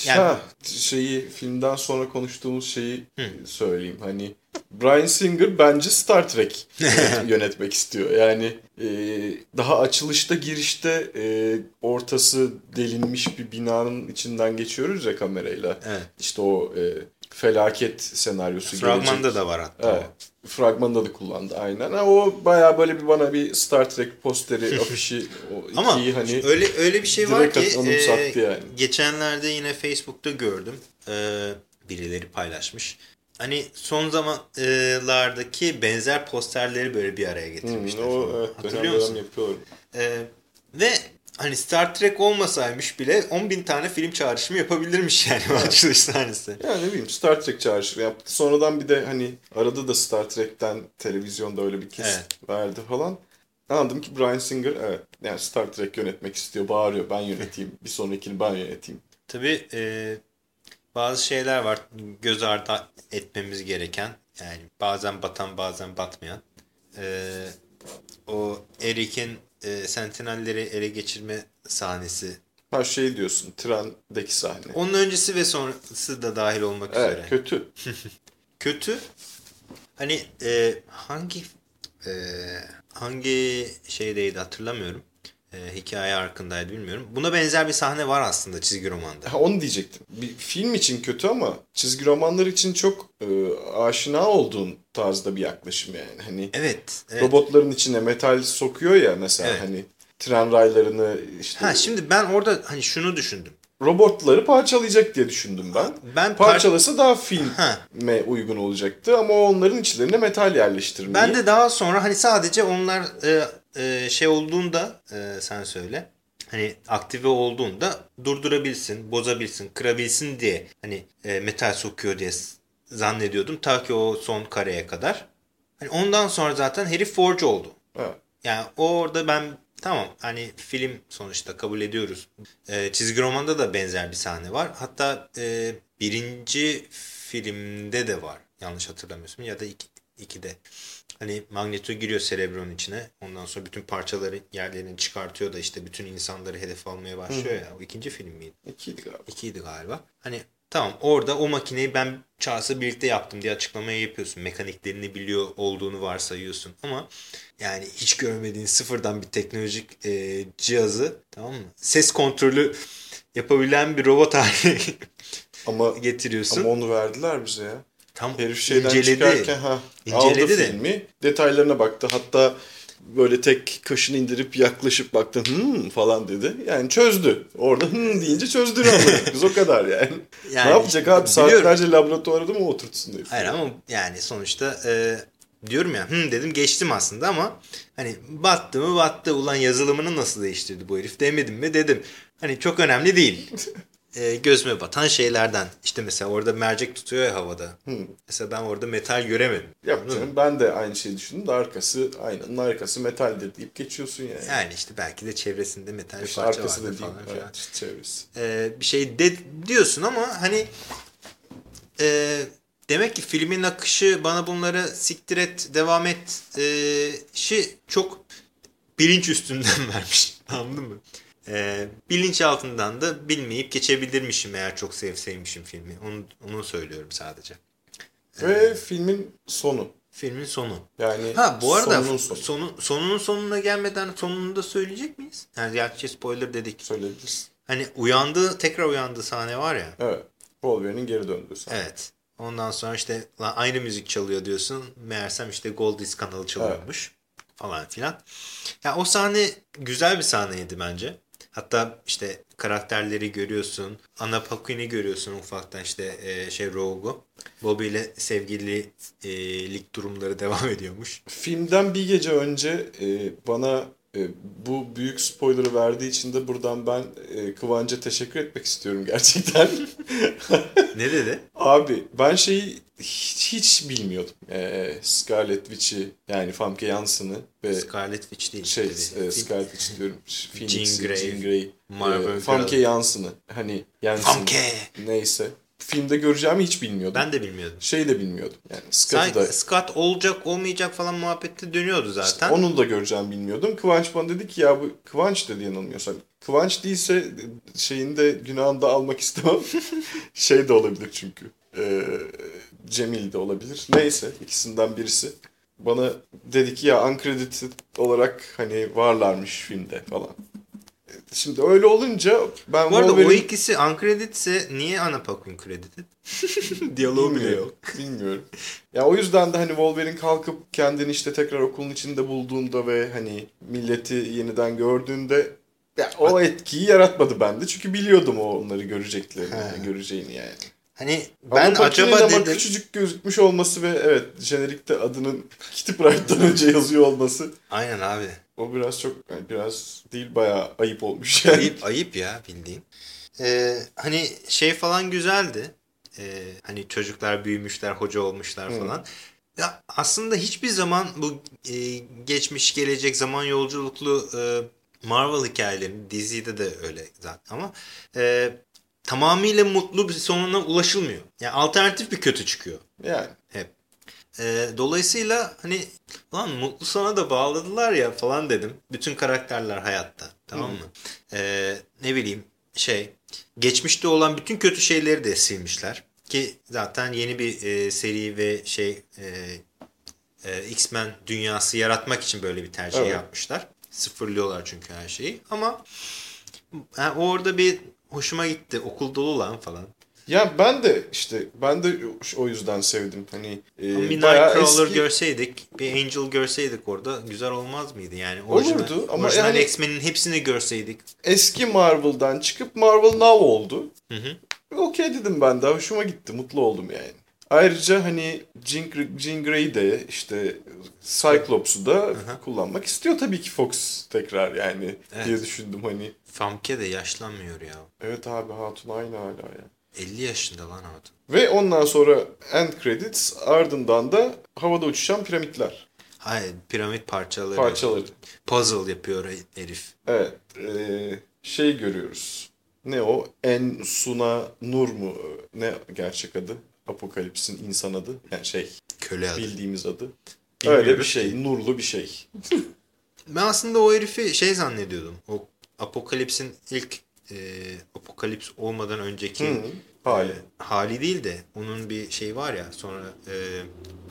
Yani- Ha, şeyi filmden sonra konuştuğumuz şeyi söyleyeyim. Hani Bryan Singer bence Star Trek [laughs] yönetmek istiyor. Yani e, daha açılışta girişte e, ortası delinmiş bir binanın içinden geçiyoruz ya kamerayla. Evet. İşte o e, felaket senaryosu Fragmanda gelecek. da var hatta. Evet. Fragmanında da kullandı aynen. Ha, o baya böyle bir bana bir Star Trek posteri, [laughs] afişi o Ama hani öyle öyle bir şey var ki e, yani. geçenlerde yine Facebook'ta gördüm. E, birileri paylaşmış. Hani son zamanlardaki benzer posterleri böyle bir araya Hmm, getirmişler. o falan. evet Hatırlıyor dönem musun? dönem yapıyorlar. E, ve hani Star Trek olmasaymış bile 10 bin tane film çağrışımı yapabilirmiş yani bu açılış sahnesi. Ya ne bileyim Star Trek çağrışımı yaptı. Sonradan bir de hani arada da Star Trek'ten televizyonda öyle bir kesit Evet. verdi falan. Anladım ki Bryan Singer evet yani Star Trek yönetmek istiyor. Bağırıyor ben yöneteyim. bir sonrakini ben yöneteyim. Tabii e, bazı şeyler var göz ardı etmemiz gereken. Yani bazen batan bazen batmayan. E, o Eric'in e, Sentinelleri ele geçirme sahnesi. Ha şey diyorsun trendeki sahne. Onun öncesi ve sonrası da dahil olmak Evet üzere. kötü. [laughs] Kötü. Hani e, hangi e, hangi şeydeydi hatırlamıyorum. E, hikaye arkındaydı bilmiyorum. Buna benzer bir sahne var aslında çizgi romanda. Ha, onu diyecektim. Bir film için kötü ama çizgi romanlar için çok e, aşina olduğun tarzda bir yaklaşım yani. Hani Evet. evet. robotların içine metal sokuyor ya mesela Evet. hani tren raylarını işte Ha şimdi ben orada hani şunu düşündüm. robotları parçalayacak diye düşündüm ben. Ben par- Parçalasa daha filme uygun olacaktı ama onların içlerine metal yerleştirmeyi. Ben de daha sonra hani sadece onlar e, e, şey olduğunda e, sen söyle. Hani aktive olduğunda durdurabilsin, bozabilsin, kırabilsin diye hani e, metal sokuyor diye zannediyordum. Ta ki o son kareye kadar. Hani ondan sonra zaten herif forge oldu. Ha. Yani orada ben tamam hani film sonuçta kabul ediyoruz. Ee, çizgi romanda da benzer bir sahne var. Hatta e, birinci filmde de var. Yanlış hatırlamıyorsun ya da iki, ikide. Hani Magneto giriyor Cerebro'nun içine. Ondan sonra bütün parçaları yerlerini çıkartıyor da işte bütün insanları hedef almaya başlıyor ya. O ikinci film miydi? İkiydi galiba. İkiydi galiba. Hani tamam orada o makineyi ben Charles'la birlikte yaptım diye açıklamayı yapıyorsun. Mekaniklerini biliyor olduğunu varsayıyorsun. Ama yani hiç görmediğin sıfırdan bir teknolojik e, cihazı tamam mı? Ses kontrolü yapabilen bir robot haline Ama [laughs] getiriyorsun. ama onu verdiler bize ya. Tam Herif şeyden inceledi. çıkarken ha, İnceledi aldı de. filmi. Detaylarına baktı. Hatta böyle tek kaşını indirip yaklaşıp baktı. Hmm falan dedi. Yani çözdü. Orada hmm deyince çözdüğünü anladık. Biz o kadar yani. [laughs] Yani ne yapacak abi? biliyorum. Saatlerce laboratuvarda mı oturtsun diye. Hayır ama yani sonuçta e, diyorum ya hı dedim geçtim aslında ama hani battı mı battı ulan yazılımını nasıl değiştirdi bu herif demedim mi dedim. Hani çok önemli değil. [laughs] E, gözüme batan şeylerden işte mesela orada mercek tutuyor ya havada. Mesela ben orada metal göremedim. Canım ben de aynı şeyi düşündüm de arkası aynanın arkası metaldir deyip geçiyorsun yani. Yani işte belki de çevresinde metal İşte parça arkası vardı değil. falan filan. Evet, çevresi. e, bir şey de diyorsun ama hani e, demek ki filmin akışı bana bunları siktir et devam et e, şi çok bilinç üstünden [laughs] vermiş anladın mı? E, bilinç altından da bilmeyip geçebilirmişim eğer çok sevseymişim filmi. Onu, onu söylüyorum sadece. Ve filmin sonu. Filmin sonu. Yani Ha bu arada sonunun sonu. sonu, sonunun sonuna gelmeden sonunu da söyleyecek miyiz? Yani gerçi spoiler dedik. Söyleyebilirsin. Hani uyandığı tekrar uyandığı sahne var ya. Evet. Wolverine'in geri döndüğü sahne. Evet. Ondan sonra işte aynı müzik çalıyor diyorsun. Meğersem işte Goldies kanalı çalıyormuş. Falan filan. Ya o sahne güzel bir sahneydi bence. Hatta işte karakterleri görüyorsun. Anna Paquin'i görüyorsun ufaktan işte e, şey Rogue'u. Bobby ile sevgililik durumları [laughs] devam ediyormuş. Filmden bir gece önce e, bana e, bu büyük spoiler'ı verdiği için de buradan ben e, Kıvanç'a teşekkür etmek istiyorum gerçekten. [laughs] Ne dedi? Abi ben şeyi hiç, hiç bilmiyordum. E, Scarlet Witch'i yani Famke Janssen'ı ve Scarlet Witch değil. şey dedi. e, Scarlet Witch diyorum. Phoenix'i, Jean Grey, Jean Grey. Marvel e, Famke. Janssen'ı hani Jensen Famke! neyse. Filmde göreceğimi hiç bilmiyordum. Ben de bilmiyordum. Şey de bilmiyordum. Yani Scott'ı da Scott olacak olmayacak falan muhabbette dönüyordu zaten. Onun da göreceğimi bilmiyordum. Kıvanç bana dedi ki ya bu Kıvanç dedi yanılmıyorsam. Kıvanç değilse şeyin de günahını da almak [laughs] istemem. şey de olabilir çünkü. Ee, Cemil de olabilir. Neyse ikisinden birisi. Bana dedi ki ya uncredited olarak hani varlarmış filmde falan. Şimdi öyle olunca ben Bu arada o Wolverine- ikisi uncreditse niye Anna Paquin credited? [laughs] Diyaloğu bile yok. [laughs] Bilmiyorum. Ya o yüzden de hani Wolverine kalkıp kendini işte tekrar okulun içinde bulduğunda ve hani milleti yeniden gördüğünde ya o etkiyi yaratmadı bende. Çünkü biliyordum o onları göreceklerini, göreceğini yani. Hani Ben ama acaba ama dedim. küçücük gözükmüş olması ve evet jenerikte adının [laughs] Kitty Pryde'dan önce yazıyor olması Aynen abi. o biraz çok yani biraz değil bayağı ayıp olmuş yani. Ayıp, ayıp ya bildiğin. Ee, hani şey falan güzeldi. Ee, hani çocuklar büyümüşler, hoca olmuşlar falan. Ya aslında hiçbir zaman bu e, geçmiş gelecek zaman yolculuklu e, Marvel hikayelerinin dizide de öyle zaten ama e, tamamıyla mutlu bir sonuna ulaşılmıyor. Yani alternatif bir kötü çıkıyor Yani hep. E, dolayısıyla hani lan mutlu sona da bağladılar ya falan dedim. Bütün karakterler hayatta. Tamam mı? E, ne bileyim şey geçmişte olan bütün kötü şeyleri de silmişler. Ki zaten yeni bir e, seri ve şey e, e, X-Men dünyası yaratmak için böyle bir tercih Evet. yapmışlar. Sıfırlıyorlar çünkü her şeyi. Ama yani orada bir hoşuma gitti. Okul dolu lan falan. Ya ben de işte ben de o yüzden sevdim. Hani e, bir Nightcrawler eski- görseydik, bir Angel görseydik orada güzel olmaz mıydı? Yani Olurdu ama orijinal yani- X-Men'in hepsini görseydik. eski Marvel'dan çıkıp Marvel Now oldu. Hı hı. Okey dedim ben de hoşuma gitti. Mutlu oldum yani. Ayrıca hani Jean, Jean Grey de işte Cyclops'u da kullanmak istiyor tabii ki Fox tekrar yani Evet. diye düşündüm hani. Famke de yaşlanmıyor ya. Evet abi Hatun aynı hala ya. 50 yaşında lan Hatun. Ve ondan sonra end credits ardından da havada uçuşan piramitler Hayır piramit parçaları. parçaları. Puzzle yapıyor herif. Evet eee, şey görüyoruz. Ne o? En Suna Nur mu? Ne gerçek adı? Apokalips'in insan adı. Yani şey Köle adı. bildiğimiz adı. Bilmiyoruz Öyle bir ki. şey. Nurlu bir şey. [laughs] Ben aslında o herifi şey zannediyordum. O Apokalips'in ilk e, Apokalips olmadan önceki Hı, hali. e, hali değil de onun bir şey var ya sonra e,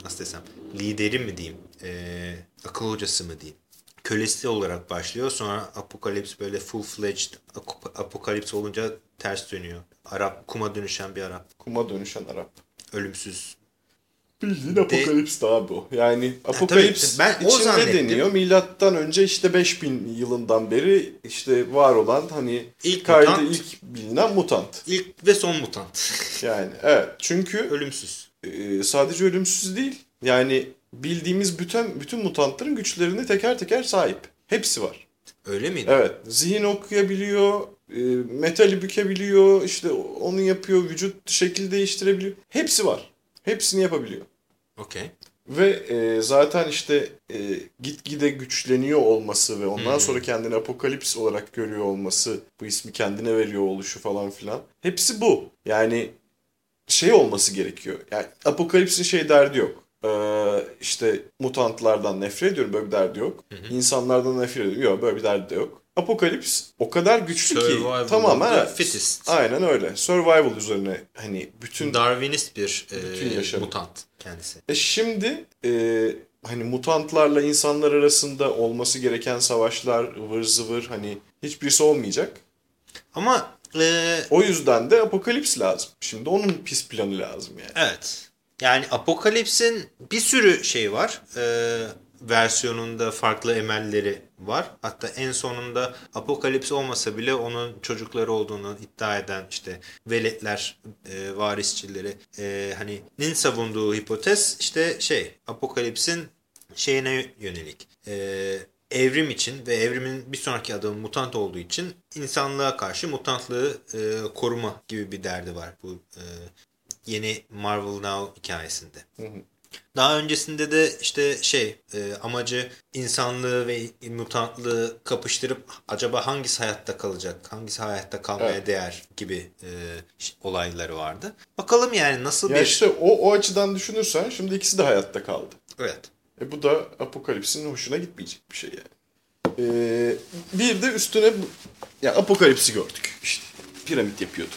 nasıl desem lideri mi diyeyim e, akıl hocası mı diyeyim kölesi olarak başlıyor sonra Apokalips böyle full fledged Apokalips olunca ters dönüyor. Arap kuma dönüşen bir Arap. Kuma dönüşen Arap. Ölümsüz. Bildiğin Apokalips de abi o. Yani Apokalips ben o için ne zannettim. deniyor? Milattan önce işte 5000 yılından beri işte var olan hani İlk kaydı mutant. ilk bilinen mutant. İlk ve son mutant. [laughs] Yani evet çünkü Ölümsüz. e, sadece ölümsüz değil. Yani bildiğimiz bütün bütün mutantların güçlerini teker teker sahip. Hepsi var. Öyle miydi? Evet. Zihin okuyabiliyor, metali bükebiliyor, işte onu yapıyor, vücut şekil değiştirebiliyor. Hepsi var. Hepsini yapabiliyor. Okey. Ve e, zaten işte e, gitgide güçleniyor olması ve ondan Hmm. sonra kendini apokalips olarak görüyor olması, bu ismi kendine veriyor oluşu falan filan. Hepsi bu. Yani şey olması gerekiyor. Yani apokalipsin şey derdi yok. Ee, işte mutantlardan nefret ediyorum böyle bir derdi yok. İnsanlardan nefret ediyorum. Yok böyle bir derdi de yok. Apokalips o kadar güçlü ki Survival tamamen of the evet. fittest. Aynen öyle. Survival üzerine hani bütün Darwinist bir e, Bütün yaşamı. mutant kendisi. E şimdi e, hani mutantlarla insanlar arasında olması gereken savaşlar ıvır zıvır hani hiçbirisi olmayacak. Ama e, O yüzden de apokalips lazım. Şimdi onun pis planı lazım yani. evet. Yani Apokalips'in bir sürü şey var. E, versiyonunda farklı emelleri var. Hatta en sonunda Apokalips olmasa bile onun çocukları olduğunu iddia eden işte veletler, e, varisçileri e, hani nin savunduğu hipotez işte şey Apokalips'in şeyine yönelik. E, evrim için ve evrimin bir sonraki adımı mutant olduğu için insanlığa karşı mutantlığı e, koruma gibi bir derdi var bu e, yeni Marvel Now hikayesinde. Daha öncesinde de işte şey e, amacı insanlığı ve mutantlığı kapıştırıp acaba hangisi hayatta kalacak, hangisi hayatta kalmaya Evet. değer gibi e, olayları vardı. Bakalım yani nasıl Ya bir... işte o, o açıdan düşünürsen şimdi ikisi de hayatta kaldı. Evet. E bu da apokalipsin hoşuna gitmeyecek bir şey yani. E, bir de üstüne ya apokalipsi gördük. İşte piramit yapıyordu.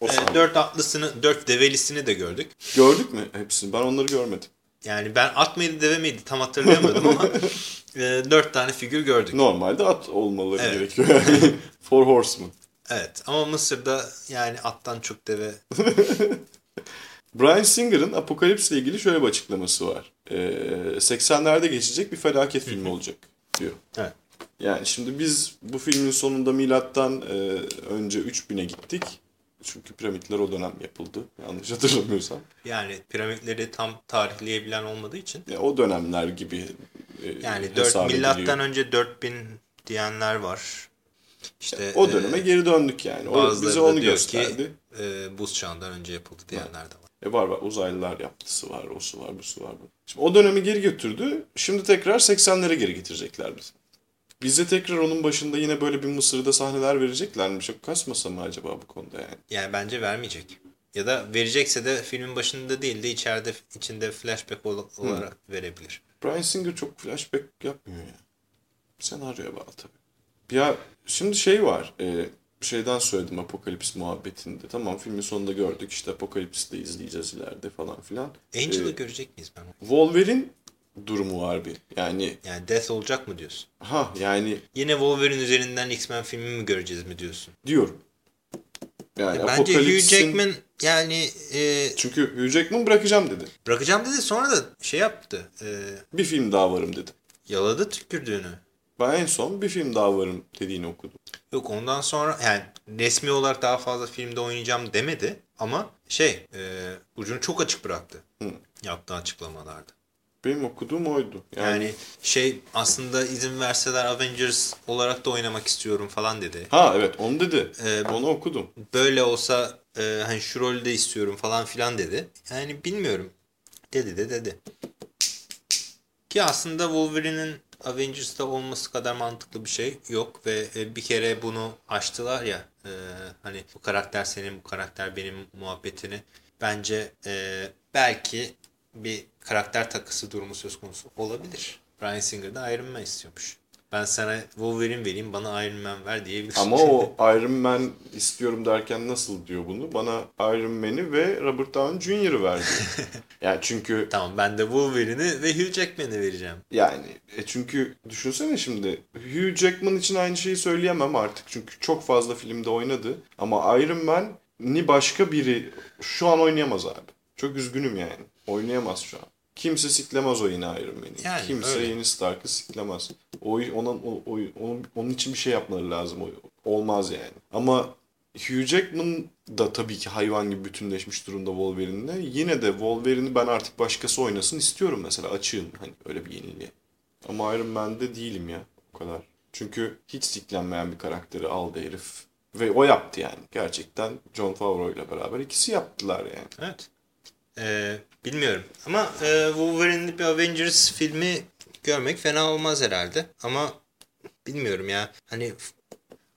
O E, dört atlısını, dört develisini de gördük. Gördük mü hepsini? Ben onları görmedim. Yani ben at mıydı deve miydi tam hatırlayamadım ama [laughs] e, dört tane figür gördük. Normalde at olmaları Evet. gerekiyor yani. [laughs] Four Horsemen. Evet ama Mısır'da yani attan çok deve [laughs] Brian Singer'ın Apokalips'le ilgili şöyle bir açıklaması var. Ee, 80'lerde geçecek bir felaket filmi olacak diyor. Evet. Yani şimdi biz bu filmin sonunda milattan e, önce 3000'e gittik. Çünkü piramitler o dönem yapıldı. Yanlış hatırlamıyorsam. Yani piramitleri tam tarihleyebilen olmadığı için. Ya, o dönemler gibi e, Yani 4 hesap milattan ediliyor. önce 4000 diyenler var. İşte O e, döneme geri döndük yani. O, bize onu gösterdi. ki e, buz çağından önce yapıldı diyenler de var. E var var uzaylılar yaptısı var, o su var, bu su var. Bu. Şimdi o dönemi geri götürdü. Şimdi tekrar 80'lere geri getirecekler bizi. Bize tekrar onun başında yine böyle bir Mısır'da sahneler verecekler mi? Çok kasmasa mı acaba bu konuda yani? Yani bence vermeyecek. Ya da verecekse de filmin başında değil de içeride içinde flashback ol- olarak verebilir. Brian Singer çok flashback yapmıyor ya. Senaryoya bağlı tabii. Ya şimdi şey var. E, şeyden söyledim Apokalips muhabbetinde. Tamam filmin sonunda gördük işte Apokalips'i de izleyeceğiz ileride falan filan. Angel'ı Ee, görecek miyiz ben? Wolverine durumu var bir. Yani Yani Death olacak mı diyorsun? ha yani Yine Wolverine üzerinden X-Men filmi mi göreceğiz mi diyorsun? diyorum. Yani Bence Hugh Jackman yani e, çünkü Hugh Jackman bırakacağım dedi. bırakacağım dedi sonra da şey yaptı. E, Bir film daha varım dedi. yaladı tükürdüğünü. Ben en son bir film daha varım dediğini okudum. Yok ondan sonra yani resmi olarak daha fazla filmde oynayacağım demedi ama şey e, ucunu çok açık bıraktı Hı. yaptığı açıklamalarda. Benim okuduğum oydu. Yani, Yani şey aslında izin verseler Avengers olarak da oynamak istiyorum falan dedi. ha evet onu dedi. Ee, onu okudum. Böyle olsa e, hani şu rolü de istiyorum falan filan dedi. Yani bilmiyorum. Dedi de dedi. Ki aslında Wolverine'in Avengers'ta olması kadar mantıklı bir şey yok ve e, bir kere bunu açtılar ya e, hani bu karakter senin bu karakter benim muhabbetini bence e, belki bir karakter takısı durumu söz konusu olabilir. Bryan Singer de Iron Man istiyormuş. Ben sana Wolverine vereyim bana Iron Man ver diyebilir. Ama o Iron Man istiyorum derken nasıl diyor bunu? Bana Iron Man'i ve Robert Downey Jr.'ı verdi. [laughs] yani çünkü Tamam ben de Wolverine'i ve Hugh Jackman'i vereceğim. yani e çünkü düşünsene şimdi Hugh Jackman için aynı şeyi söyleyemem artık. Çünkü çok fazla filmde oynadı. Ama Iron Man'i başka biri şu an oynayamaz abi. Çok üzgünüm yani. Oynayamaz şu an. Kimse siklemez o yine Iron Man'i. Yani Kimse öyle. yeni Stark'ı siklemez. O, ona, o, o- onun, onun için bir şey yapmaları lazım. O, olmaz yani. Ama Hugh Jackman da tabii ki hayvan gibi bütünleşmiş durumda Wolverine'le. Yine de Wolverine'i ben artık başkası oynasın istiyorum mesela. Açığım hani öyle bir yeniliğe. Ama Iron Man'de değilim ya. O kadar. Çünkü hiç siklenmeyen bir karakteri aldı herif. Ve o yaptı yani. Gerçekten John Favreau ile beraber ikisi yaptılar yani. Evet. Ee, bilmiyorum. Ama e, Wolverine'li bir Avengers filmi görmek fena olmaz herhalde. Ama bilmiyorum ya. Hani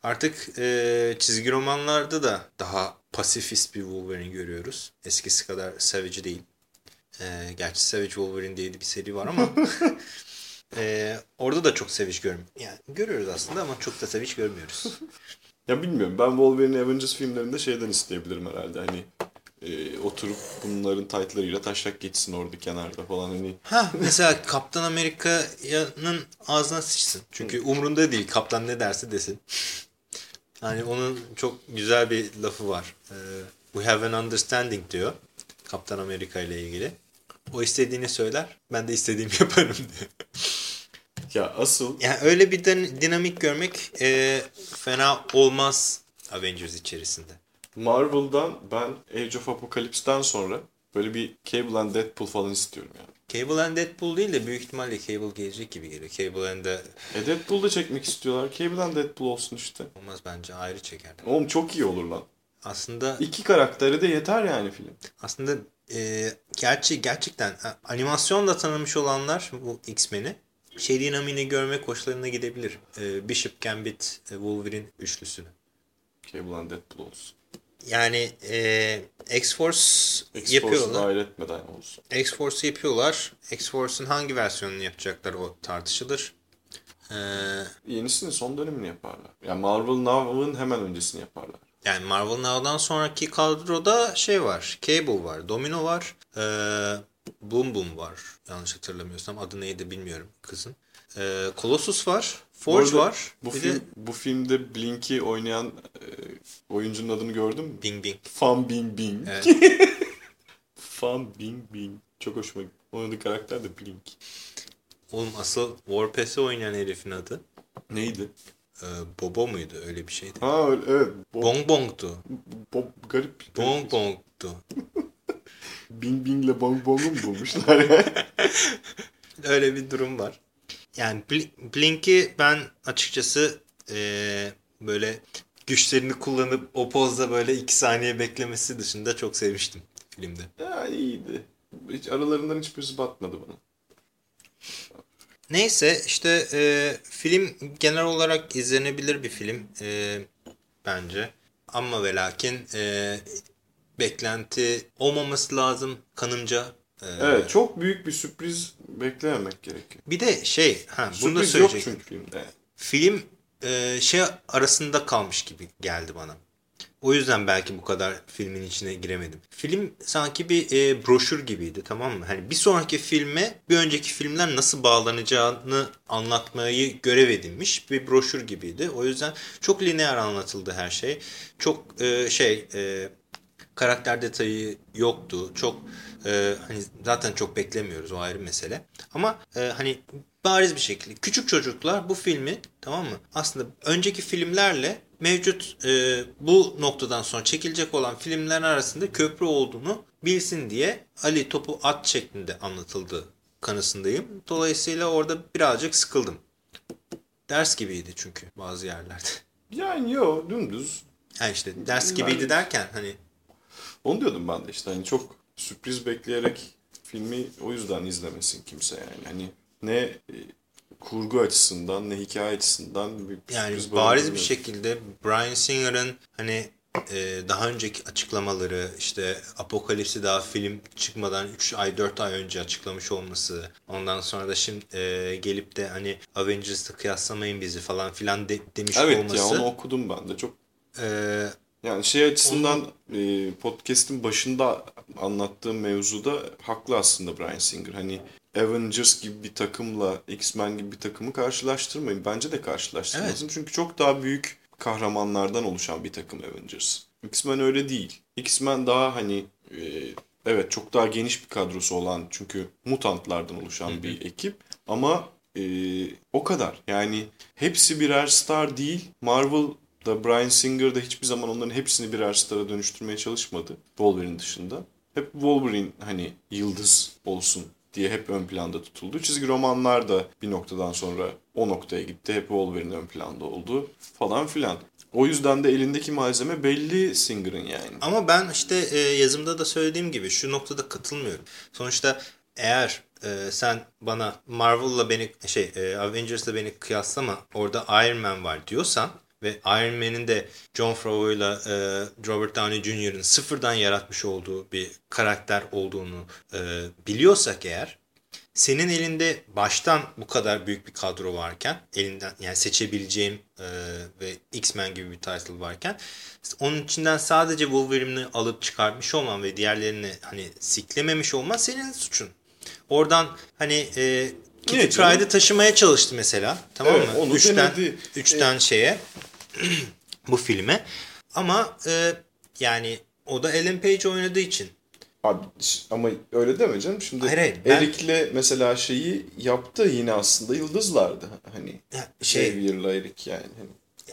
artık e, çizgi romanlarda da daha pasifist bir Wolverine görüyoruz. Eskisi kadar savage değil. E, gerçi Savage Wolverine diye bir seri var ama [laughs] e, orada da çok savage görmüyoruz. Yani görüyoruz aslında ama çok da savage görmüyoruz. [laughs] Ya bilmiyorum ben Wolverine Avengers filmlerinde şeyden isteyebilirim herhalde hani e, oturup bunların taytlarıyla taşak geçsin orada kenarda falan hani Ha mesela Kaptan Amerika'nın ağzına sıçsın. Çünkü umrunda değil kaptan ne derse desin. Hani onun çok güzel bir lafı var. Ee, We have an understanding diyor. Kaptan Amerika ile ilgili. O istediğini söyler. Ben de istediğimi [laughs] yaparım diyor. ya asıl Yani öyle bir din- dinamik görmek e, fena olmaz Avengers içerisinde. Marvel'dan ben Age of Apocalypse'den sonra böyle bir Cable and Deadpool falan istiyorum yani. Cable and Deadpool değil de büyük ihtimalle Cable gelecek gibi geliyor. Cable and de E Deadpool da çekmek istiyorlar. Cable and Deadpool olsun işte. olmaz bence ayrı çeker. Oğlum çok iyi olur lan. Aslında İki karakteri de yeter yani film. Aslında e, gerçi gerçekten animasyonla tanımış olanlar bu X-Men'i şey dinamiğini görmek hoşlarına gidebilir. E, Bishop Gambit e, Wolverine üçlüsünü. Cable and Deadpool olsun. Yani e, X-Force X-Force'u yapıyorlar. dahil etmeden olsun. X-Force yapıyorlar. X-Force'un hangi versiyonunu yapacaklar o tartışılır. E, Yenisini son dönemini yaparlar. Yani Marvel Now'ın hemen öncesini yaparlar. yani Marvel Now'dan sonraki kadroda şey var. Cable var. Domino var. E, Boom Boom var. Yanlış hatırlamıyorsam. Adı neydi bilmiyorum kızın. E, Colossus var. Forge Bu var. Bu, film, de bu filmde Blink'i oynayan e, oyuncunun adını gördün mü? Bing Bing. Fan Bing Bing. Evet. [laughs] Fan Bing Bing. Çok hoşuma gitti. Oynadığı karakter de Blink. Oğlum asıl Warpath'i oynayan herifin adı Neydi? e, Bobo muydu? Öyle bir şeydi. Ha öyle, evet. Bob, Bong Bong'tu. Bob, garip. garip. Bong Bong'tu. [laughs] Bing Bing'le Bong Bong'u mu bulmuşlar ya? [laughs] Öyle bir durum var. Yani Bl- Blink'i ben açıkçası e, böyle güçlerini kullanıp o pozda böyle iki saniye beklemesi dışında çok sevmiştim filmde. ya iyiydi. Hiç aralarından hiçbirisi batmadı bana. Neyse işte e, film genel olarak izlenebilir bir film e, bence. Ama ve lakin e, beklenti olmaması lazım kanımca. E, Evet çok büyük bir sürpriz beklememek gerekiyor. Bir de şey, ha, bunu da Sürpriz yok söyleyecektim. çünkü filmde. Film e, şey arasında kalmış gibi geldi bana. O yüzden belki bu kadar filmin içine giremedim. Film sanki bir e, broşür gibiydi tamam mı? Hani bir sonraki filme bir önceki filmler nasıl bağlanacağını anlatmayı görev edinmiş bir broşür gibiydi. O yüzden çok lineer anlatıldı her şey. Çok e, şey e, karakter detayı yoktu. Çok e, hani zaten çok beklemiyoruz o ayrı mesele. Ama e, hani bariz bir şekilde küçük çocuklar bu filmi tamam mı? Aslında önceki filmlerle mevcut e, bu noktadan sonra çekilecek olan filmler arasında köprü olduğunu bilsin diye Ali topu at şeklinde anlatıldı kanısındayım. Dolayısıyla orada birazcık sıkıldım. Ders gibiydi çünkü bazı yerlerde. Yani yo dümdüz. Ha işte ders gibiydi derken hani Onu diyordum ben de işte hani çok sürpriz bekleyerek filmi o yüzden izlemesin kimse yani. Hani ne e, kurgu açısından ne hikaye açısından bir Yani bariz bir şekilde Brian Singer'ın hani e, daha önceki açıklamaları işte Apokalipsi daha film çıkmadan 3 ay 4 ay önce açıklamış olması ondan sonra da şimdi e, gelip de hani Avengers'la kıyaslamayın bizi falan filan de, demiş Evet olması. ya onu okudum ben de çok e, yani şey açısından e, podcast'in başında anlattığım mevzuda haklı aslında Brian Singer. Hani Avengers gibi bir takımla X-Men gibi bir takımı karşılaştırmayın. Bence de karşılaştırmasın. Çünkü çok daha büyük kahramanlardan oluşan bir takım Avengers. X-Men öyle değil. X-Men daha hani e, evet çok daha geniş bir kadrosu olan çünkü mutantlardan oluşan bir ekip ama e, o kadar. Yani hepsi birer star değil. Marvel da Brian Singer da hiçbir zaman onların hepsini birer stara dönüştürmeye çalışmadı. Wolverine dışında. Hep Wolverine hani yıldız olsun diye hep ön planda tutuldu. Çizgi romanlar da bir noktadan sonra o noktaya gitti. Hep Wolverine ön planda oldu falan filan. O yüzden de elindeki malzeme belli Singer'ın yani. Ama ben işte e, yazımda da söylediğim gibi şu noktada katılmıyorum. Sonuçta eğer e, sen bana Marvel'la beni şey e, Avengers'la beni kıyaslama orada Iron Man var diyorsan ve Iron Man'in de John Favreau'yla e, Robert Downey Jr.'ın sıfırdan yaratmış olduğu bir karakter olduğunu e, biliyorsak eğer senin elinde baştan bu kadar büyük bir kadro varken elinden yani seçebileceğim e, ve X-Men gibi bir title varken onun içinden sadece Wolverine'i alıp çıkartmış olman ve diğerlerini hani siklememiş olman senin suçun. Oradan hani e, Kitty canım? Pryde'ı taşımaya çalıştı mesela. Tamam Evet, mı? onu üçten, denedi. üçten şeye [clears throat] bu filme. Ama e, yani o da Ellen Page oynadığı için. Abi ama öyle deme canım. Şimdi Hayır, hayır, ben- Eric'le mesela şeyi yaptı yine aslında yıldızlardı. Hani Şey, Xavier'la Eric yani. Hani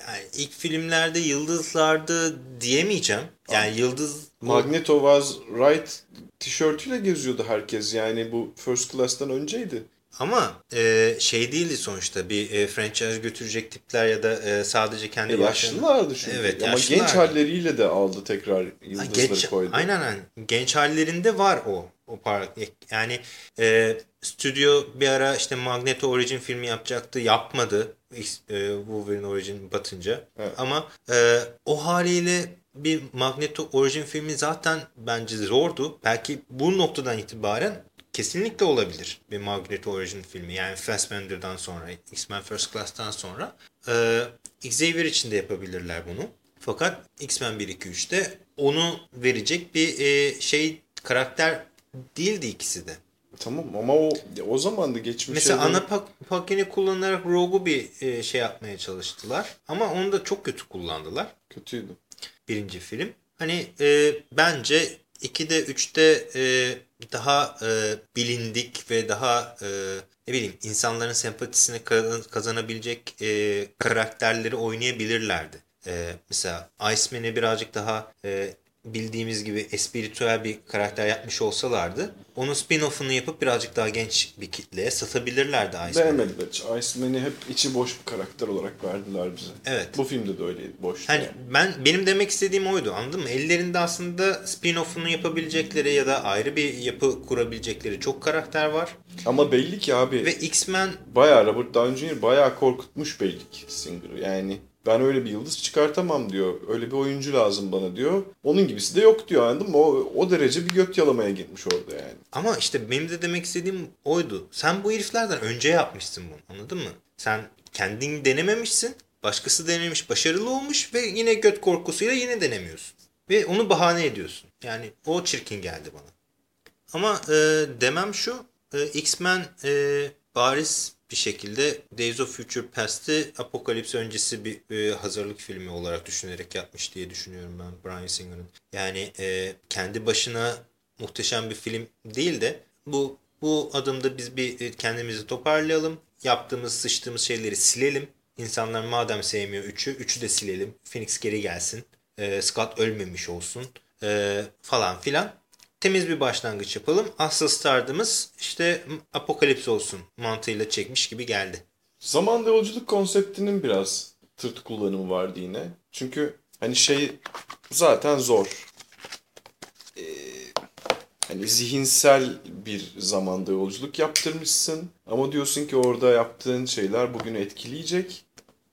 yani ilk filmlerde yıldızlardı diyemeyeceğim. Yani yıldız Magneto was right tişörtüyle geziyordu herkes. Yani bu First Class'tan önceydi. Ama e, şey değildi sonuçta bir e, franchise götürecek tipler ya da e, sadece kendi E, yaşlılardı çünkü. Evet, Ama yaşlılardı. genç halleriyle de aldı tekrar Ha, yıldızları genç, koydu. aynen aynen. Genç hallerinde var o. o par yani e, stüdyo bir ara işte Magneto Origin filmi yapacaktı. Yapmadı. E, Wolverine Origin batınca. Evet. Ama e, o haliyle bir Magneto Origin filmi zaten bence zordu. Belki bu noktadan itibaren kesinlikle olabilir bir Magneto Origin filmi. Yani Fassbender'dan sonra, X-Men First Class'tan sonra. E, Xavier için de yapabilirler bunu. Fakat X-Men 1-2-3'te onu verecek bir e, şey karakter değildi ikisi de. Tamam ama o o zaman da geçmiş Mesela şeyleri- ana pak kullanarak Rogue'u bir e, şey yapmaya çalıştılar. Ama onu da çok kötü kullandılar. kötüydü. Birinci film. Hani e, bence 2'de 3'te e, daha e, bilindik ve daha e, ne bileyim insanların sempatisini ka- kazanabilecek e, karakterleri oynayabilirlerdi. E, mesela Iceman'i birazcık daha e, bildiğimiz gibi espiritüel bir karakter yapmış olsalardı onun spin-off'unu yapıp birazcık daha genç bir kitleye satabilirlerdi Iceman'i. Beğenmediler. hiç. Iceman'i hep içi boş bir karakter olarak verdiler bize. Evet. Bu filmde de öyleydi. Boş. Hani yani. ben benim demek istediğim oydu anladın mı? Ellerinde aslında spin-off'unu yapabilecekleri ya da ayrı bir yapı kurabilecekleri çok karakter var. Ama belli ki abi Ve X-Men bayağı Robert Downey Jr. bayağı korkutmuş belli ki Singer'ı. Yani ben öyle bir yıldız çıkartamam diyor. Öyle bir oyuncu lazım bana diyor. Onun gibisi de yok diyor anladın mı? O, o derece bir göt yalamaya gitmiş orada yani. ama işte benim de demek istediğim oydu. Sen bu heriflerden önce yapmışsın bunu anladın mı? Sen kendin denememişsin. Başkası denemiş, başarılı olmuş ve yine göt korkusuyla yine denemiyorsun. Ve onu bahane ediyorsun. Yani o çirkin geldi bana. Ama e, demem şu, e, X-Men e, bariz bir şekilde Days of Future Past'ı Apokalips öncesi bir e, hazırlık filmi olarak düşünerek yapmış diye düşünüyorum ben Bryan Singer'ın. Yani e, kendi başına muhteşem bir film değil de bu bu adımda biz bir e, kendimizi toparlayalım. Yaptığımız, sıçtığımız şeyleri silelim. İnsanlar madem sevmiyor 3'ü, 3'ü de silelim. Phoenix geri gelsin. E, Scott ölmemiş olsun. E, falan filan. Temiz bir başlangıç yapalım. Asıl stardımız işte apokalips olsun mantığıyla çekmiş gibi geldi. Zamanda yolculuk konseptinin biraz tırt kullanımı vardı yine. Çünkü hani şey zaten zor. Ee, hani zihinsel bir zamanda yolculuk yaptırmışsın. Ama diyorsun ki orada yaptığın şeyler bugünü etkileyecek.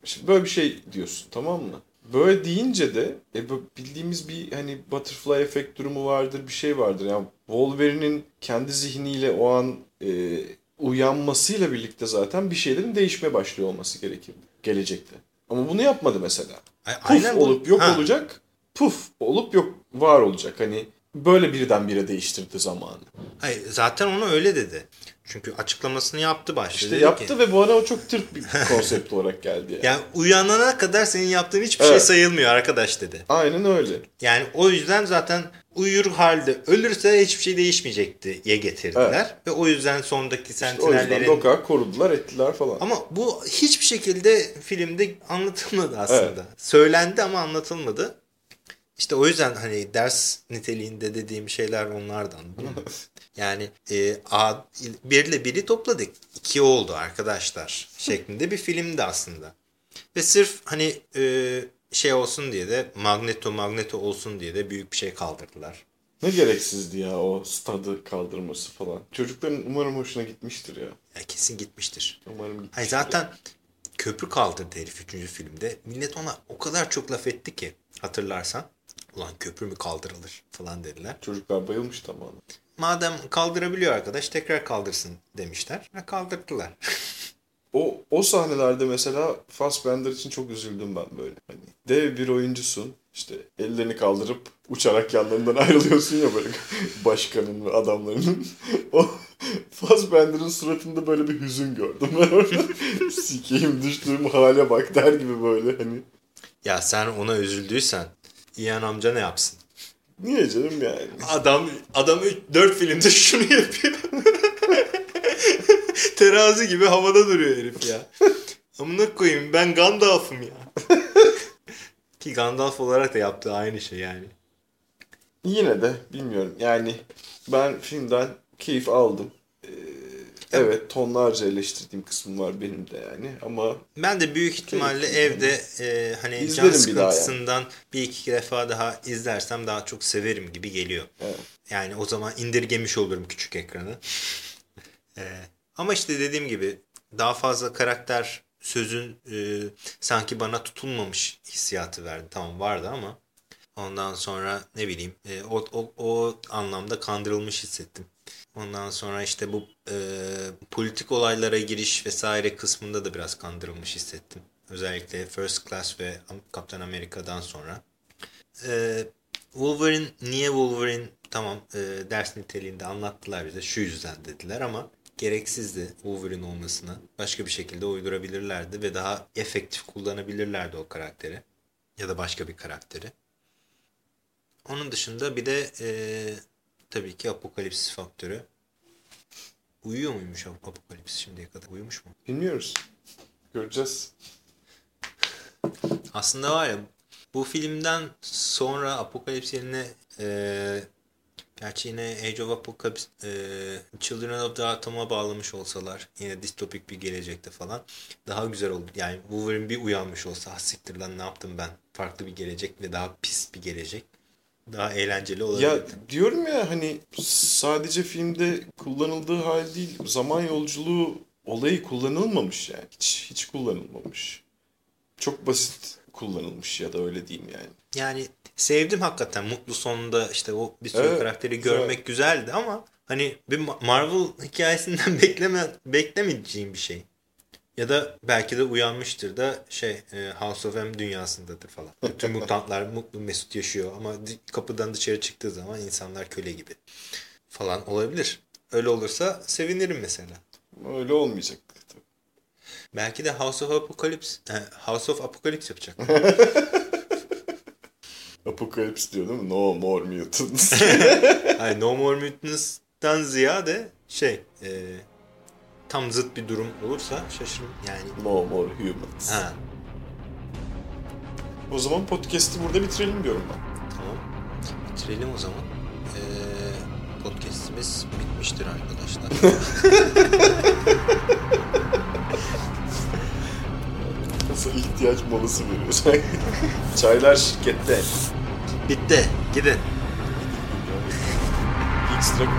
Şimdi böyle bir şey diyorsun tamam mı? Böyle deyince de e, bildiğimiz bir hani butterfly efekt durumu vardır, bir şey vardır. Yani Wolverine'in kendi zihniyle o an e, uyanmasıyla birlikte zaten bir şeylerin değişmeye başlıyor olması gerekir gelecekte. Ama bunu yapmadı mesela. Aynen puf olup yok ha. olacak, puf olup yok var olacak. Hani böyle birdenbire değiştirdi zamanı. Hayır zaten onu öyle dedi. Çünkü açıklamasını yaptı başta. İşte yaptı ki, ve bana o çok tırt bir [laughs] konsept olarak geldi. Yani. yani uyanana kadar senin yaptığın hiçbir şey evet. şey sayılmıyor arkadaş dedi. Aynen öyle. Yani o yüzden zaten uyur halde ölürse hiçbir şey değişmeyecekti ye getirdiler. Evet. Ve o yüzden sondaki sentinellerin... İşte o yüzden Doka korudular ettiler falan. Ama bu hiçbir şekilde filmde anlatılmadı aslında. Evet. Söylendi ama anlatılmadı. İşte o yüzden hani ders niteliğinde dediğim şeyler onlardan. yani e, A, bir ile biri topladık. iki oldu arkadaşlar şeklinde bir filmdi aslında. Ve sırf hani e, şey olsun diye de magneto magneto olsun diye de büyük bir şey kaldırdılar. Ne gereksizdi ya o stadı kaldırması falan. Çocukların umarım hoşuna gitmiştir ya. ya kesin gitmiştir. Umarım gitmiştir. Hayır, zaten köprü kaldırdı herif 3. filmde. Millet ona o kadar çok laf etti ki hatırlarsan. Ulan köprü mü kaldırılır falan dediler. Çocuklar bayılmış tamamen. Madem kaldırabiliyor arkadaş tekrar kaldırsın demişler. Ve kaldırdılar. [laughs] o, o sahnelerde mesela Fassbender için çok üzüldüm ben böyle. Hani dev bir oyuncusun. İşte ellerini kaldırıp uçarak yanlarından [laughs] ayrılıyorsun ya böyle [laughs] başkanın ve adamlarının. o Fassbender'ın suratında böyle bir hüzün gördüm ben orada. Sikeyim düştüğüm hale bak der gibi böyle hani. Ya sen ona üzüldüysen Ian amca ne yapsın? Niye canım yani? Adam adam 4 filmde [laughs] şunu yapıyor. [laughs] Terazi gibi havada duruyor herif ya. Amına koyayım ben Gandalf'ım ya. [laughs] Ki Gandalf olarak da yaptığı aynı şey yani. Yine de bilmiyorum yani ben filmden keyif aldım. Evet tonlarca eleştirdiğim kısmı var benim de yani ama... Ben de büyük ihtimalle evde e, hani can sıkıntısından bir, yani. bir iki defa daha izlersem daha çok severim gibi geliyor. Evet. Yani o zaman indirgemiş olurum küçük ekranı. [laughs] e, ama işte dediğim gibi daha fazla karakter sözün e, sanki bana tutulmamış hissiyatı verdi. Tamam vardı ama ondan sonra ne bileyim e, o, o, o anlamda kandırılmış hissettim. Ondan sonra işte bu e, politik olaylara giriş vesaire kısmında da biraz kandırılmış hissettim. Özellikle First Class ve Kaptan Amerika'dan sonra. E, Wolverine niye Wolverine tamam e, ders niteliğinde anlattılar bize şu yüzden dediler ama gereksizdi Wolverine olmasına. Başka bir şekilde uydurabilirlerdi ve daha efektif kullanabilirlerdi o karakteri. Ya da başka bir karakteri. Onun dışında bir de e, tabii ki apokalipsis faktörü. Uyuyor muymuş apokalipsis şimdiye kadar? Uyumuş mu? Bilmiyoruz. Göreceğiz. Aslında var ya bu filmden sonra Apokalips yerine e, gerçi yine Age of Apocalypse e, Children of the Atom'a bağlamış olsalar yine distopik bir gelecekte falan daha güzel olur. Yani Wolverine bir uyanmış olsa ha siktir lan ne yaptım ben farklı bir gelecek ve daha pis bir gelecek daha eğlenceli olabilir. Ya diyorum ya hani sadece filmde kullanıldığı hal değil zaman yolculuğu olayı kullanılmamış yani. Hiç, hiç kullanılmamış. Çok basit kullanılmış ya da öyle diyeyim yani. Yani sevdim hakikaten mutlu sonunda işte o bir sürü evet, karakteri görmek evet. güzeldi ama hani bir Marvel hikayesinden [laughs] bekleme beklemeyeceğim bir şey. Ya da belki de uyanmıştır da şey e, House of M dünyasındadır falan. [laughs] Bütün mutantlar mutlu mesut yaşıyor ama kapıdan dışarı çıktığı zaman insanlar köle gibi falan olabilir. Öyle olursa sevinirim mesela. Öyle olmayacak. tabii. Belki de House of Apocalypse, e, House of Apocalypse yapacak. [laughs] Apocalypse diyor değil mi? No more mutants. [laughs] Hayır, No More Mutants'tan ziyade şey e, tam zıt bir durum olursa şaşırırım. Yani no more humans. ha O zaman podcast'i burada bitirelim diyorum ben. tamam. Bitirelim o zaman. E, podcast'imiz bitmiştir arkadaşlar. [laughs] Nasıl ihtiyaç molası veriyoruz. [laughs] Çaylar şirkette. Bitti. Gidin. X-Track.